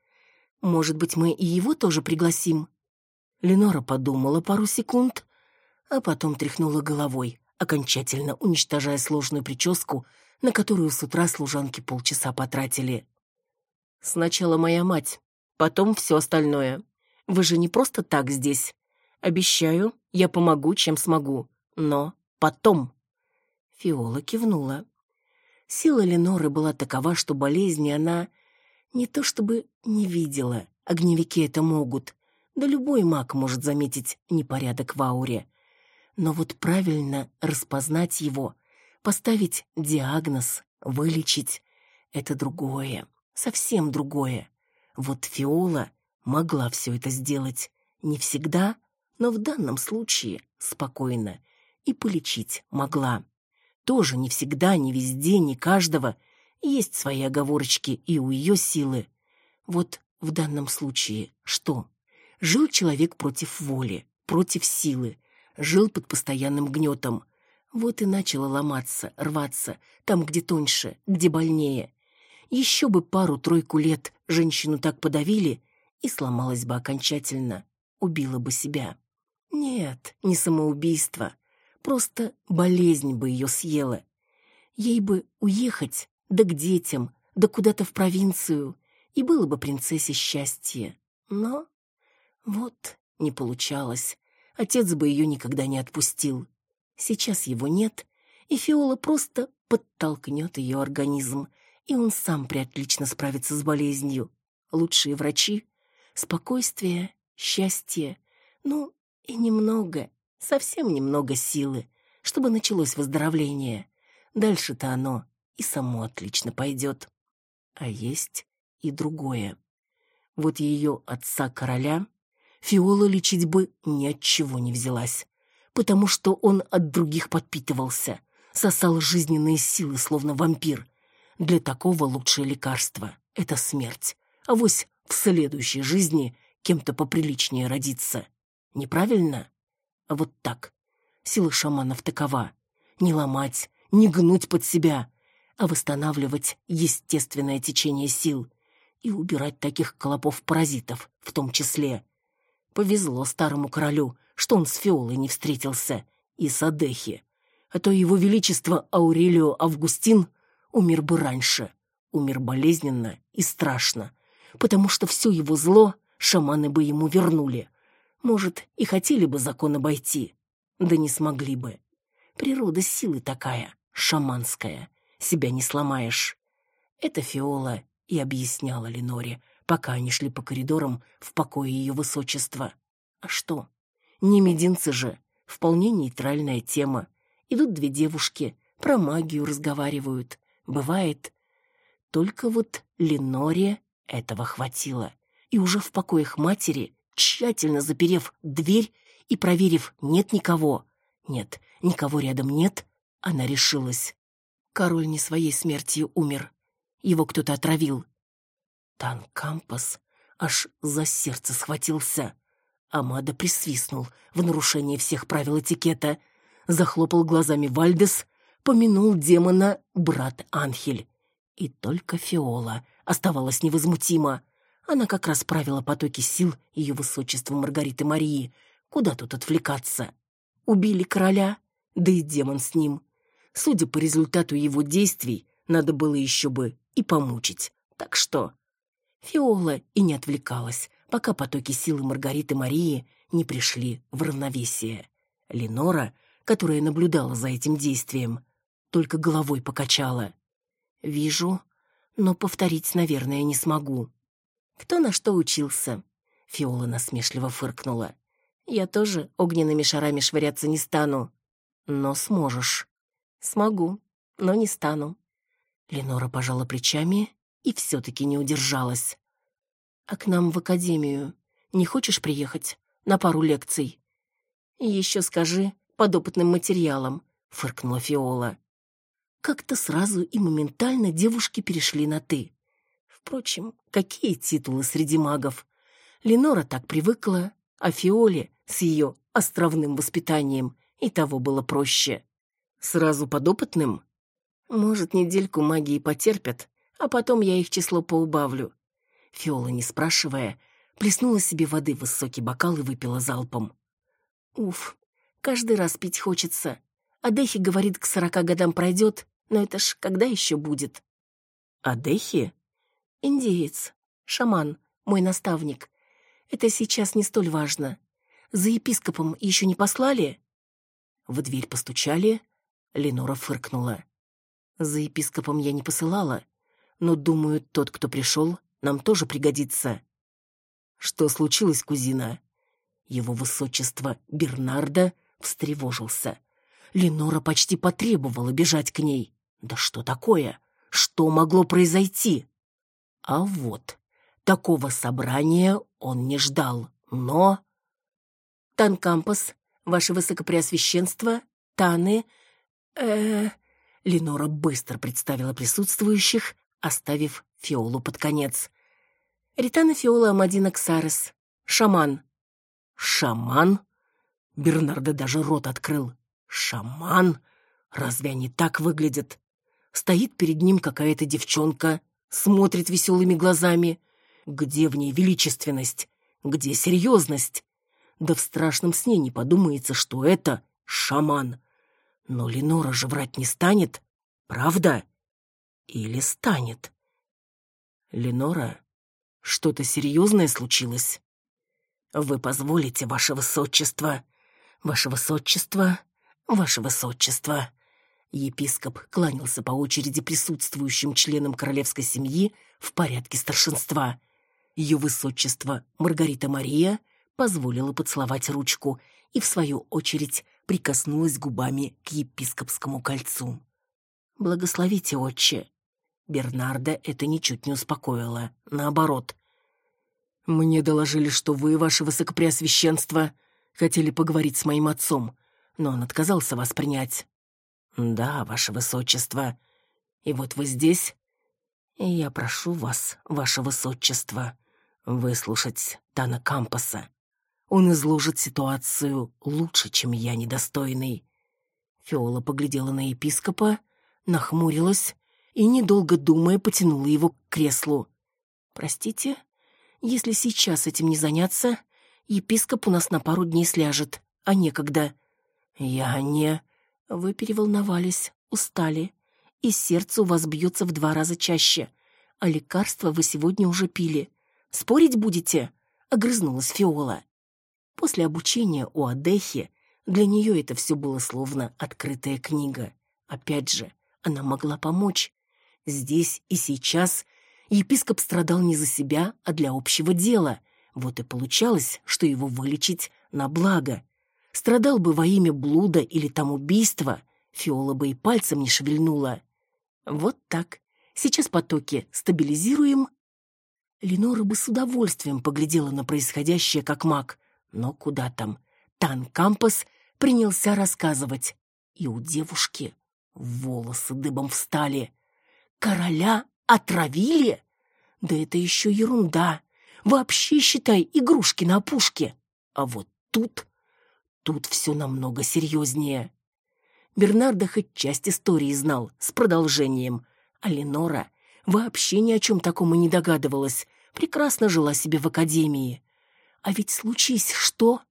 Может быть, мы и его тоже пригласим? Ленора подумала пару секунд, а потом тряхнула головой, окончательно уничтожая сложную прическу, на которую с утра служанки полчаса потратили. «Сначала моя мать, потом все остальное. Вы же не просто так здесь. Обещаю, я помогу, чем смогу. Но потом...» Фиола кивнула. Сила Леноры была такова, что болезни она не то чтобы не видела, огневики это могут, да любой маг может заметить непорядок в ауре. Но вот правильно распознать его, поставить диагноз, вылечить — это другое, совсем другое. Вот Фиола могла все это сделать. Не всегда, но в данном случае спокойно. И полечить могла. Тоже не всегда, не везде, не каждого. Есть свои оговорочки и у ее силы. Вот в данном случае что? Жил человек против воли, против силы. Жил под постоянным гнетом. Вот и начало ломаться, рваться, там, где тоньше, где больнее. Еще бы пару-тройку лет женщину так подавили, и сломалась бы окончательно, убила бы себя. Нет, не самоубийство, просто болезнь бы ее съела. Ей бы уехать, да к детям, да куда-то в провинцию, и было бы принцессе счастье. Но вот не получалось. Отец бы ее никогда не отпустил. Сейчас его нет, и Фиола просто подтолкнет ее организм, и он сам приотлично справится с болезнью. Лучшие врачи — спокойствие, счастье, ну и немного, совсем немного силы, чтобы началось выздоровление. Дальше-то оно и само отлично пойдет. А есть и другое. Вот ее отца-короля Фиола лечить бы ни от чего не взялась, потому что он от других подпитывался, сосал жизненные силы, словно вампир — для такого лучшее лекарство — это смерть. А вось в следующей жизни кем-то поприличнее родиться. Неправильно? А вот так. Сила шаманов такова. Не ломать, не гнуть под себя, а восстанавливать естественное течение сил и убирать таких клопов-паразитов в том числе. Повезло старому королю, что он с Фиолой не встретился, и с Адехи. А то его величество Аурелио Августин умер бы раньше, умер болезненно и страшно, потому что все его зло шаманы бы ему вернули. Может, и хотели бы закон обойти, да не смогли бы. Природа силы такая, шаманская, себя не сломаешь. Это Фиола и объясняла Леноре, пока они шли по коридорам в покое ее высочества. А что? Не мединцы же, вполне нейтральная тема. Идут две девушки, про магию разговаривают. Бывает. Только вот Леноре этого хватило. И уже в покоях матери, тщательно заперев дверь и проверив, нет никого, нет, никого рядом нет, она решилась. Король не своей смертью умер. Его кто-то отравил. Тан Кампас аж за сердце схватился. Амада присвистнул в нарушение всех правил этикета, захлопал глазами Вальдес помянул демона брат Анхель. И только Фиола оставалась невозмутима. Она как раз правила потоки сил ее высочества Маргариты Марии. Куда тут отвлекаться? Убили короля, да и демон с ним. Судя по результату его действий, надо было еще бы и помучить. Так что... Фиола и не отвлекалась, пока потоки силы Маргариты Марии не пришли в равновесие. Ленора, которая наблюдала за этим действием, только головой покачала. «Вижу, но повторить, наверное, не смогу». «Кто на что учился?» Фиола насмешливо фыркнула. «Я тоже огненными шарами швыряться не стану». «Но сможешь». «Смогу, но не стану». Ленора пожала плечами и все-таки не удержалась. «А к нам в академию не хочешь приехать на пару лекций?» «Еще скажи, подопытным материалом», — фыркнула Фиола. Как-то сразу и моментально девушки перешли на «ты». Впрочем, какие титулы среди магов? Ленора так привыкла, а Фиоле с ее островным воспитанием и того было проще. Сразу подопытным? Может, недельку магии потерпят, а потом я их число поубавлю. Фиола, не спрашивая, плеснула себе воды в высокий бокал и выпила залпом. Уф, каждый раз пить хочется. Адехи говорит, к сорока годам пройдет, но это ж когда еще будет? Адехи? Индеец, шаман, мой наставник. Это сейчас не столь важно. За епископом еще не послали?» В дверь постучали. Ленора фыркнула. «За епископом я не посылала, но, думаю, тот, кто пришел, нам тоже пригодится». «Что случилось, кузина?» Его высочество Бернарда встревожился. Ленора почти потребовала бежать к ней. «Да что такое? Что могло произойти?» А вот, такого собрания он не ждал, но... Танкампус, ваше высокопреосвященство, Таны... э Ленора быстро представила присутствующих, оставив Фиолу под конец. Ритана Фиола Амадина Ксарес. Шаман. Шаман? Бернардо даже рот открыл. Шаман? Разве они так выглядят? Стоит перед ним какая-то девчонка, смотрит веселыми глазами. Где в ней величественность? Где серьезность? Да в страшном сне не подумается, что это шаман. Но Ленора же врать не станет, правда? Или станет? Ленора, что-то серьезное случилось? Вы позволите, ваше высочество, ваше высочество, ваше высочество. Епископ кланялся по очереди присутствующим членам королевской семьи в порядке старшинства. Ее высочество Маргарита Мария позволила поцеловать ручку и, в свою очередь, прикоснулась губами к епископскому кольцу. «Благословите, отче!» Бернарда это ничуть не успокоило. Наоборот. «Мне доложили, что вы, ваше высокопреосвященство, хотели поговорить с моим отцом, но он отказался вас принять». «Да, ваше высочество. И вот вы здесь, и я прошу вас, ваше высочество, выслушать Тана Кампаса. Он изложит ситуацию лучше, чем я недостойный. Фиола поглядела на епископа, нахмурилась и, недолго думая, потянула его к креслу. «Простите, если сейчас этим не заняться, епископ у нас на пару дней сляжет, а некогда». «Я не...» «Вы переволновались, устали, и сердце у вас бьется в два раза чаще, а лекарства вы сегодня уже пили. Спорить будете?» — огрызнулась Фиола. После обучения у Адехи для нее это все было словно открытая книга. Опять же, она могла помочь. Здесь и сейчас епископ страдал не за себя, а для общего дела. Вот и получалось, что его вылечить на благо. Страдал бы во имя блуда или там убийства, Фиола бы и пальцем не шевельнула. Вот так. Сейчас потоки стабилизируем. Ленора бы с удовольствием поглядела на происходящее как маг. Но куда там? Тан Кампас принялся рассказывать. И у девушки волосы дыбом встали. Короля отравили? Да это еще ерунда. Вообще, считай, игрушки на пушке. А вот тут... Тут все намного серьезнее. Бернардо хоть часть истории знал, с продолжением. А Ленора вообще ни о чем таком и не догадывалась. Прекрасно жила себе в академии. А ведь случись что?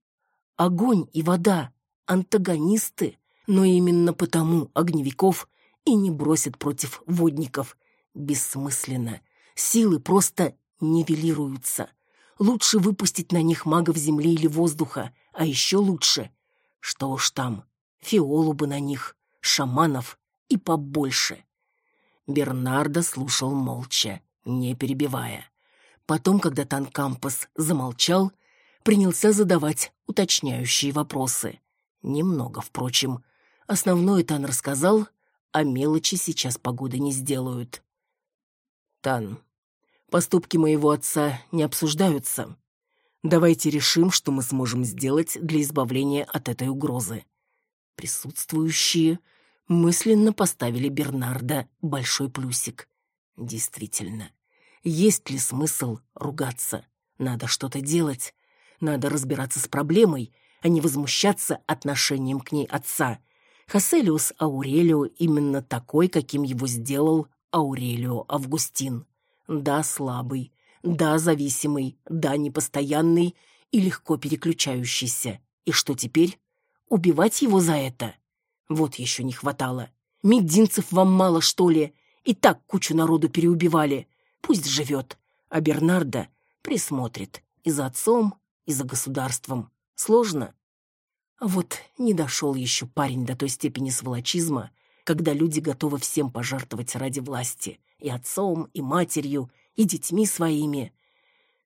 Огонь и вода — антагонисты, но именно потому огневиков и не бросят против водников. Бессмысленно. Силы просто нивелируются. Лучше выпустить на них магов земли или воздуха, а еще лучше. Что уж там, фиолу бы на них, шаманов и побольше. Бернардо слушал молча, не перебивая. Потом, когда Танкампас замолчал, принялся задавать уточняющие вопросы. Немного, впрочем. Основное Тан рассказал, а мелочи сейчас погоды не сделают. «Тан, Поступки моего отца не обсуждаются. Давайте решим, что мы сможем сделать для избавления от этой угрозы. Присутствующие мысленно поставили Бернарда большой плюсик. Действительно, есть ли смысл ругаться? Надо что-то делать. Надо разбираться с проблемой, а не возмущаться отношением к ней отца. Хаселиус Аурелио именно такой, каким его сделал Аурелио Августин. Да, слабый, да, зависимый, да, непостоянный и легко переключающийся. И что теперь? Убивать его за это? Вот еще не хватало. Мединцев вам мало, что ли? И так кучу народу переубивали. Пусть живет. А Бернарда присмотрит. И за отцом, и за государством. Сложно? Вот не дошел еще парень до той степени сволочизма, когда люди готовы всем пожертвовать ради власти. И отцом, и матерью, и детьми своими.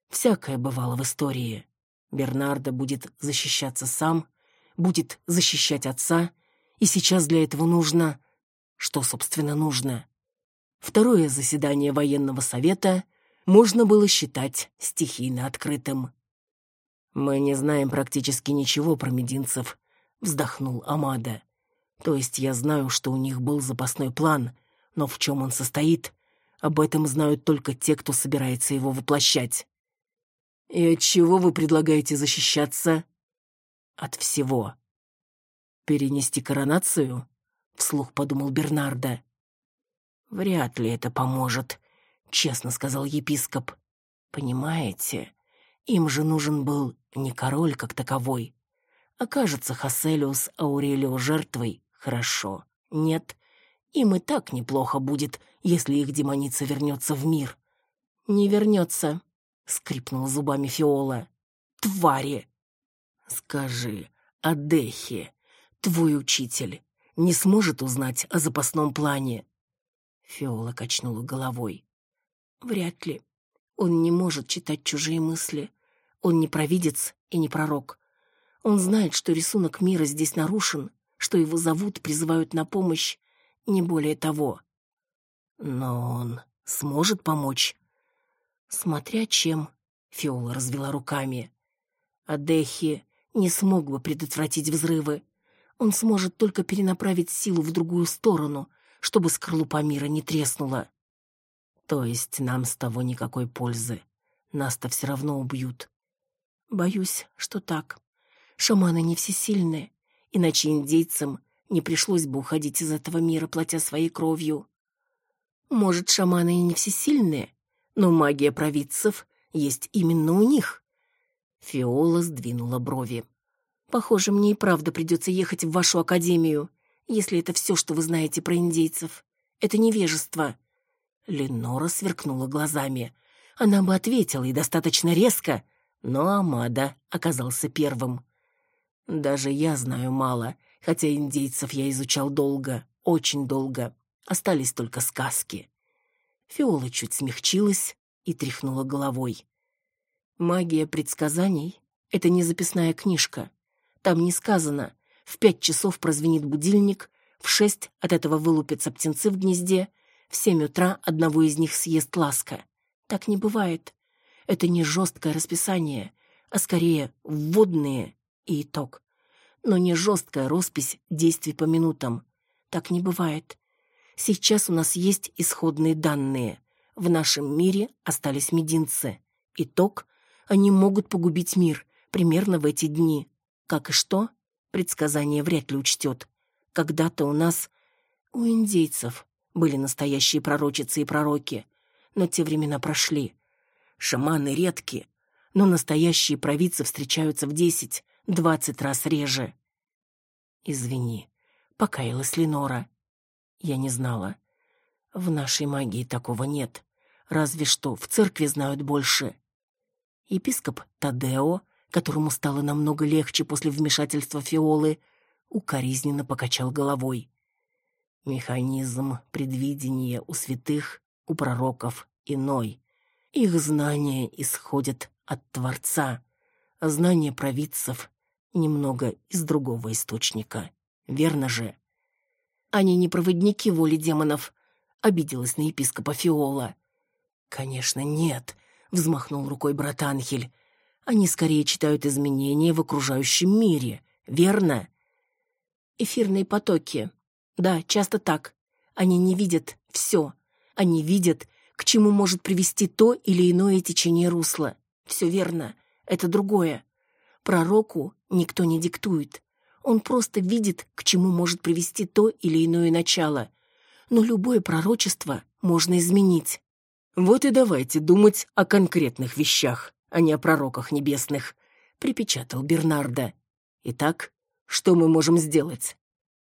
Всякое бывало в истории. Бернардо будет защищаться сам, будет защищать отца, и сейчас для этого нужно... Что, собственно, нужно? Второе заседание военного совета можно было считать стихийно открытым. «Мы не знаем практически ничего про мединцев», — вздохнул Амада. «То есть я знаю, что у них был запасной план, но в чем он состоит, об этом знают только те, кто собирается его воплощать». «И от чего вы предлагаете защищаться?» «От всего». «Перенести коронацию?» — вслух подумал Бернардо. «Вряд ли это поможет», — честно сказал епископ. «Понимаете, им же нужен был не король как таковой. Окажется Хаселиус Аурелио жертвой, хорошо. Нет, им и так неплохо будет, если их демоница вернется в мир. Не вернется, скрипнула зубами Фиола. Твари! Скажи, Адехи, твой учитель, не сможет узнать о запасном плане? Фиола качнула головой. Вряд ли. Он не может читать чужие мысли. Он не провидец и не пророк. Он знает, что рисунок мира здесь нарушен, что его зовут, призывают на помощь, не более того. Но он сможет помочь? Смотря чем, Фиола развела руками. Адехи не смог бы предотвратить взрывы. Он сможет только перенаправить силу в другую сторону, чтобы скорлупа мира не треснула. То есть нам с того никакой пользы. Нас-то все равно убьют. Боюсь, что так. Шаманы не всесильные, иначе индейцам не пришлось бы уходить из этого мира, платя своей кровью. Может, шаманы и не всесильные, но магия провидцев есть именно у них. Фиола сдвинула брови. Похоже, мне и правда придется ехать в вашу академию, если это все, что вы знаете про индейцев. Это невежество. Ленора сверкнула глазами. Она бы ответила и достаточно резко, но Амада оказался первым. Даже я знаю мало, хотя индейцев я изучал долго, очень долго. Остались только сказки. Фиола чуть смягчилась и тряхнула головой. Магия предсказаний — это не записная книжка. Там не сказано, в пять часов прозвенит будильник, в шесть от этого вылупятся птенцы в гнезде, в семь утра одного из них съест ласка. Так не бывает. Это не жесткое расписание, а скорее вводные и итог. Но не жесткая роспись действий по минутам. Так не бывает. Сейчас у нас есть исходные данные. В нашем мире остались мединцы. Итог — они могут погубить мир примерно в эти дни. Как и что? Предсказание вряд ли учтет. Когда-то у нас, у индейцев, были настоящие пророчицы и пророки. Но те времена прошли. Шаманы редки, но настоящие провидцы встречаются в десять, двадцать раз реже. «Извини», — покаялась Ленора. «Я не знала. В нашей магии такого нет. Разве что в церкви знают больше». Епископ Тадео, которому стало намного легче после вмешательства Фиолы, укоризненно покачал головой. Механизм предвидения у святых, у пророков иной. Их знания исходят от Творца, а знания провидцев немного из другого источника. Верно же? Они не проводники воли демонов, обиделась на епископа Фиола. Конечно, нет, взмахнул рукой брат Анхель. Они скорее читают изменения в окружающем мире, верно? Эфирные потоки. Да, часто так. Они не видят все. Они видят, к чему может привести то или иное течение русла. Все верно. Это другое. Пророку никто не диктует. Он просто видит, к чему может привести то или иное начало. Но любое пророчество можно изменить. Вот и давайте думать о конкретных вещах, а не о пророках небесных, припечатал Бернардо. Итак, что мы можем сделать?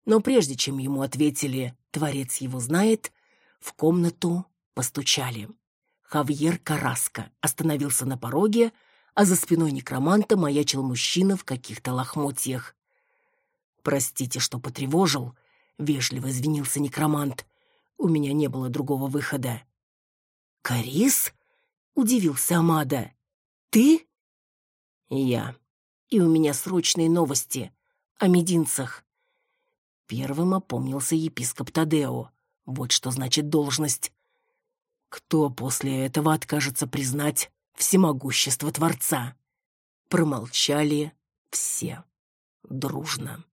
Но прежде чем ему ответили «Творец его знает», в комнату постучали. Хавьер Караско остановился на пороге, а за спиной некроманта маячил мужчина в каких-то лохмотьях. «Простите, что потревожил», — вежливо извинился некромант. «У меня не было другого выхода». «Карис?» — удивился Амада. «Ты?» «Я. И у меня срочные новости о мединцах». Первым опомнился епископ Тадео. Вот что значит должность. Кто после этого откажется признать всемогущество Творца? Промолчали все дружно.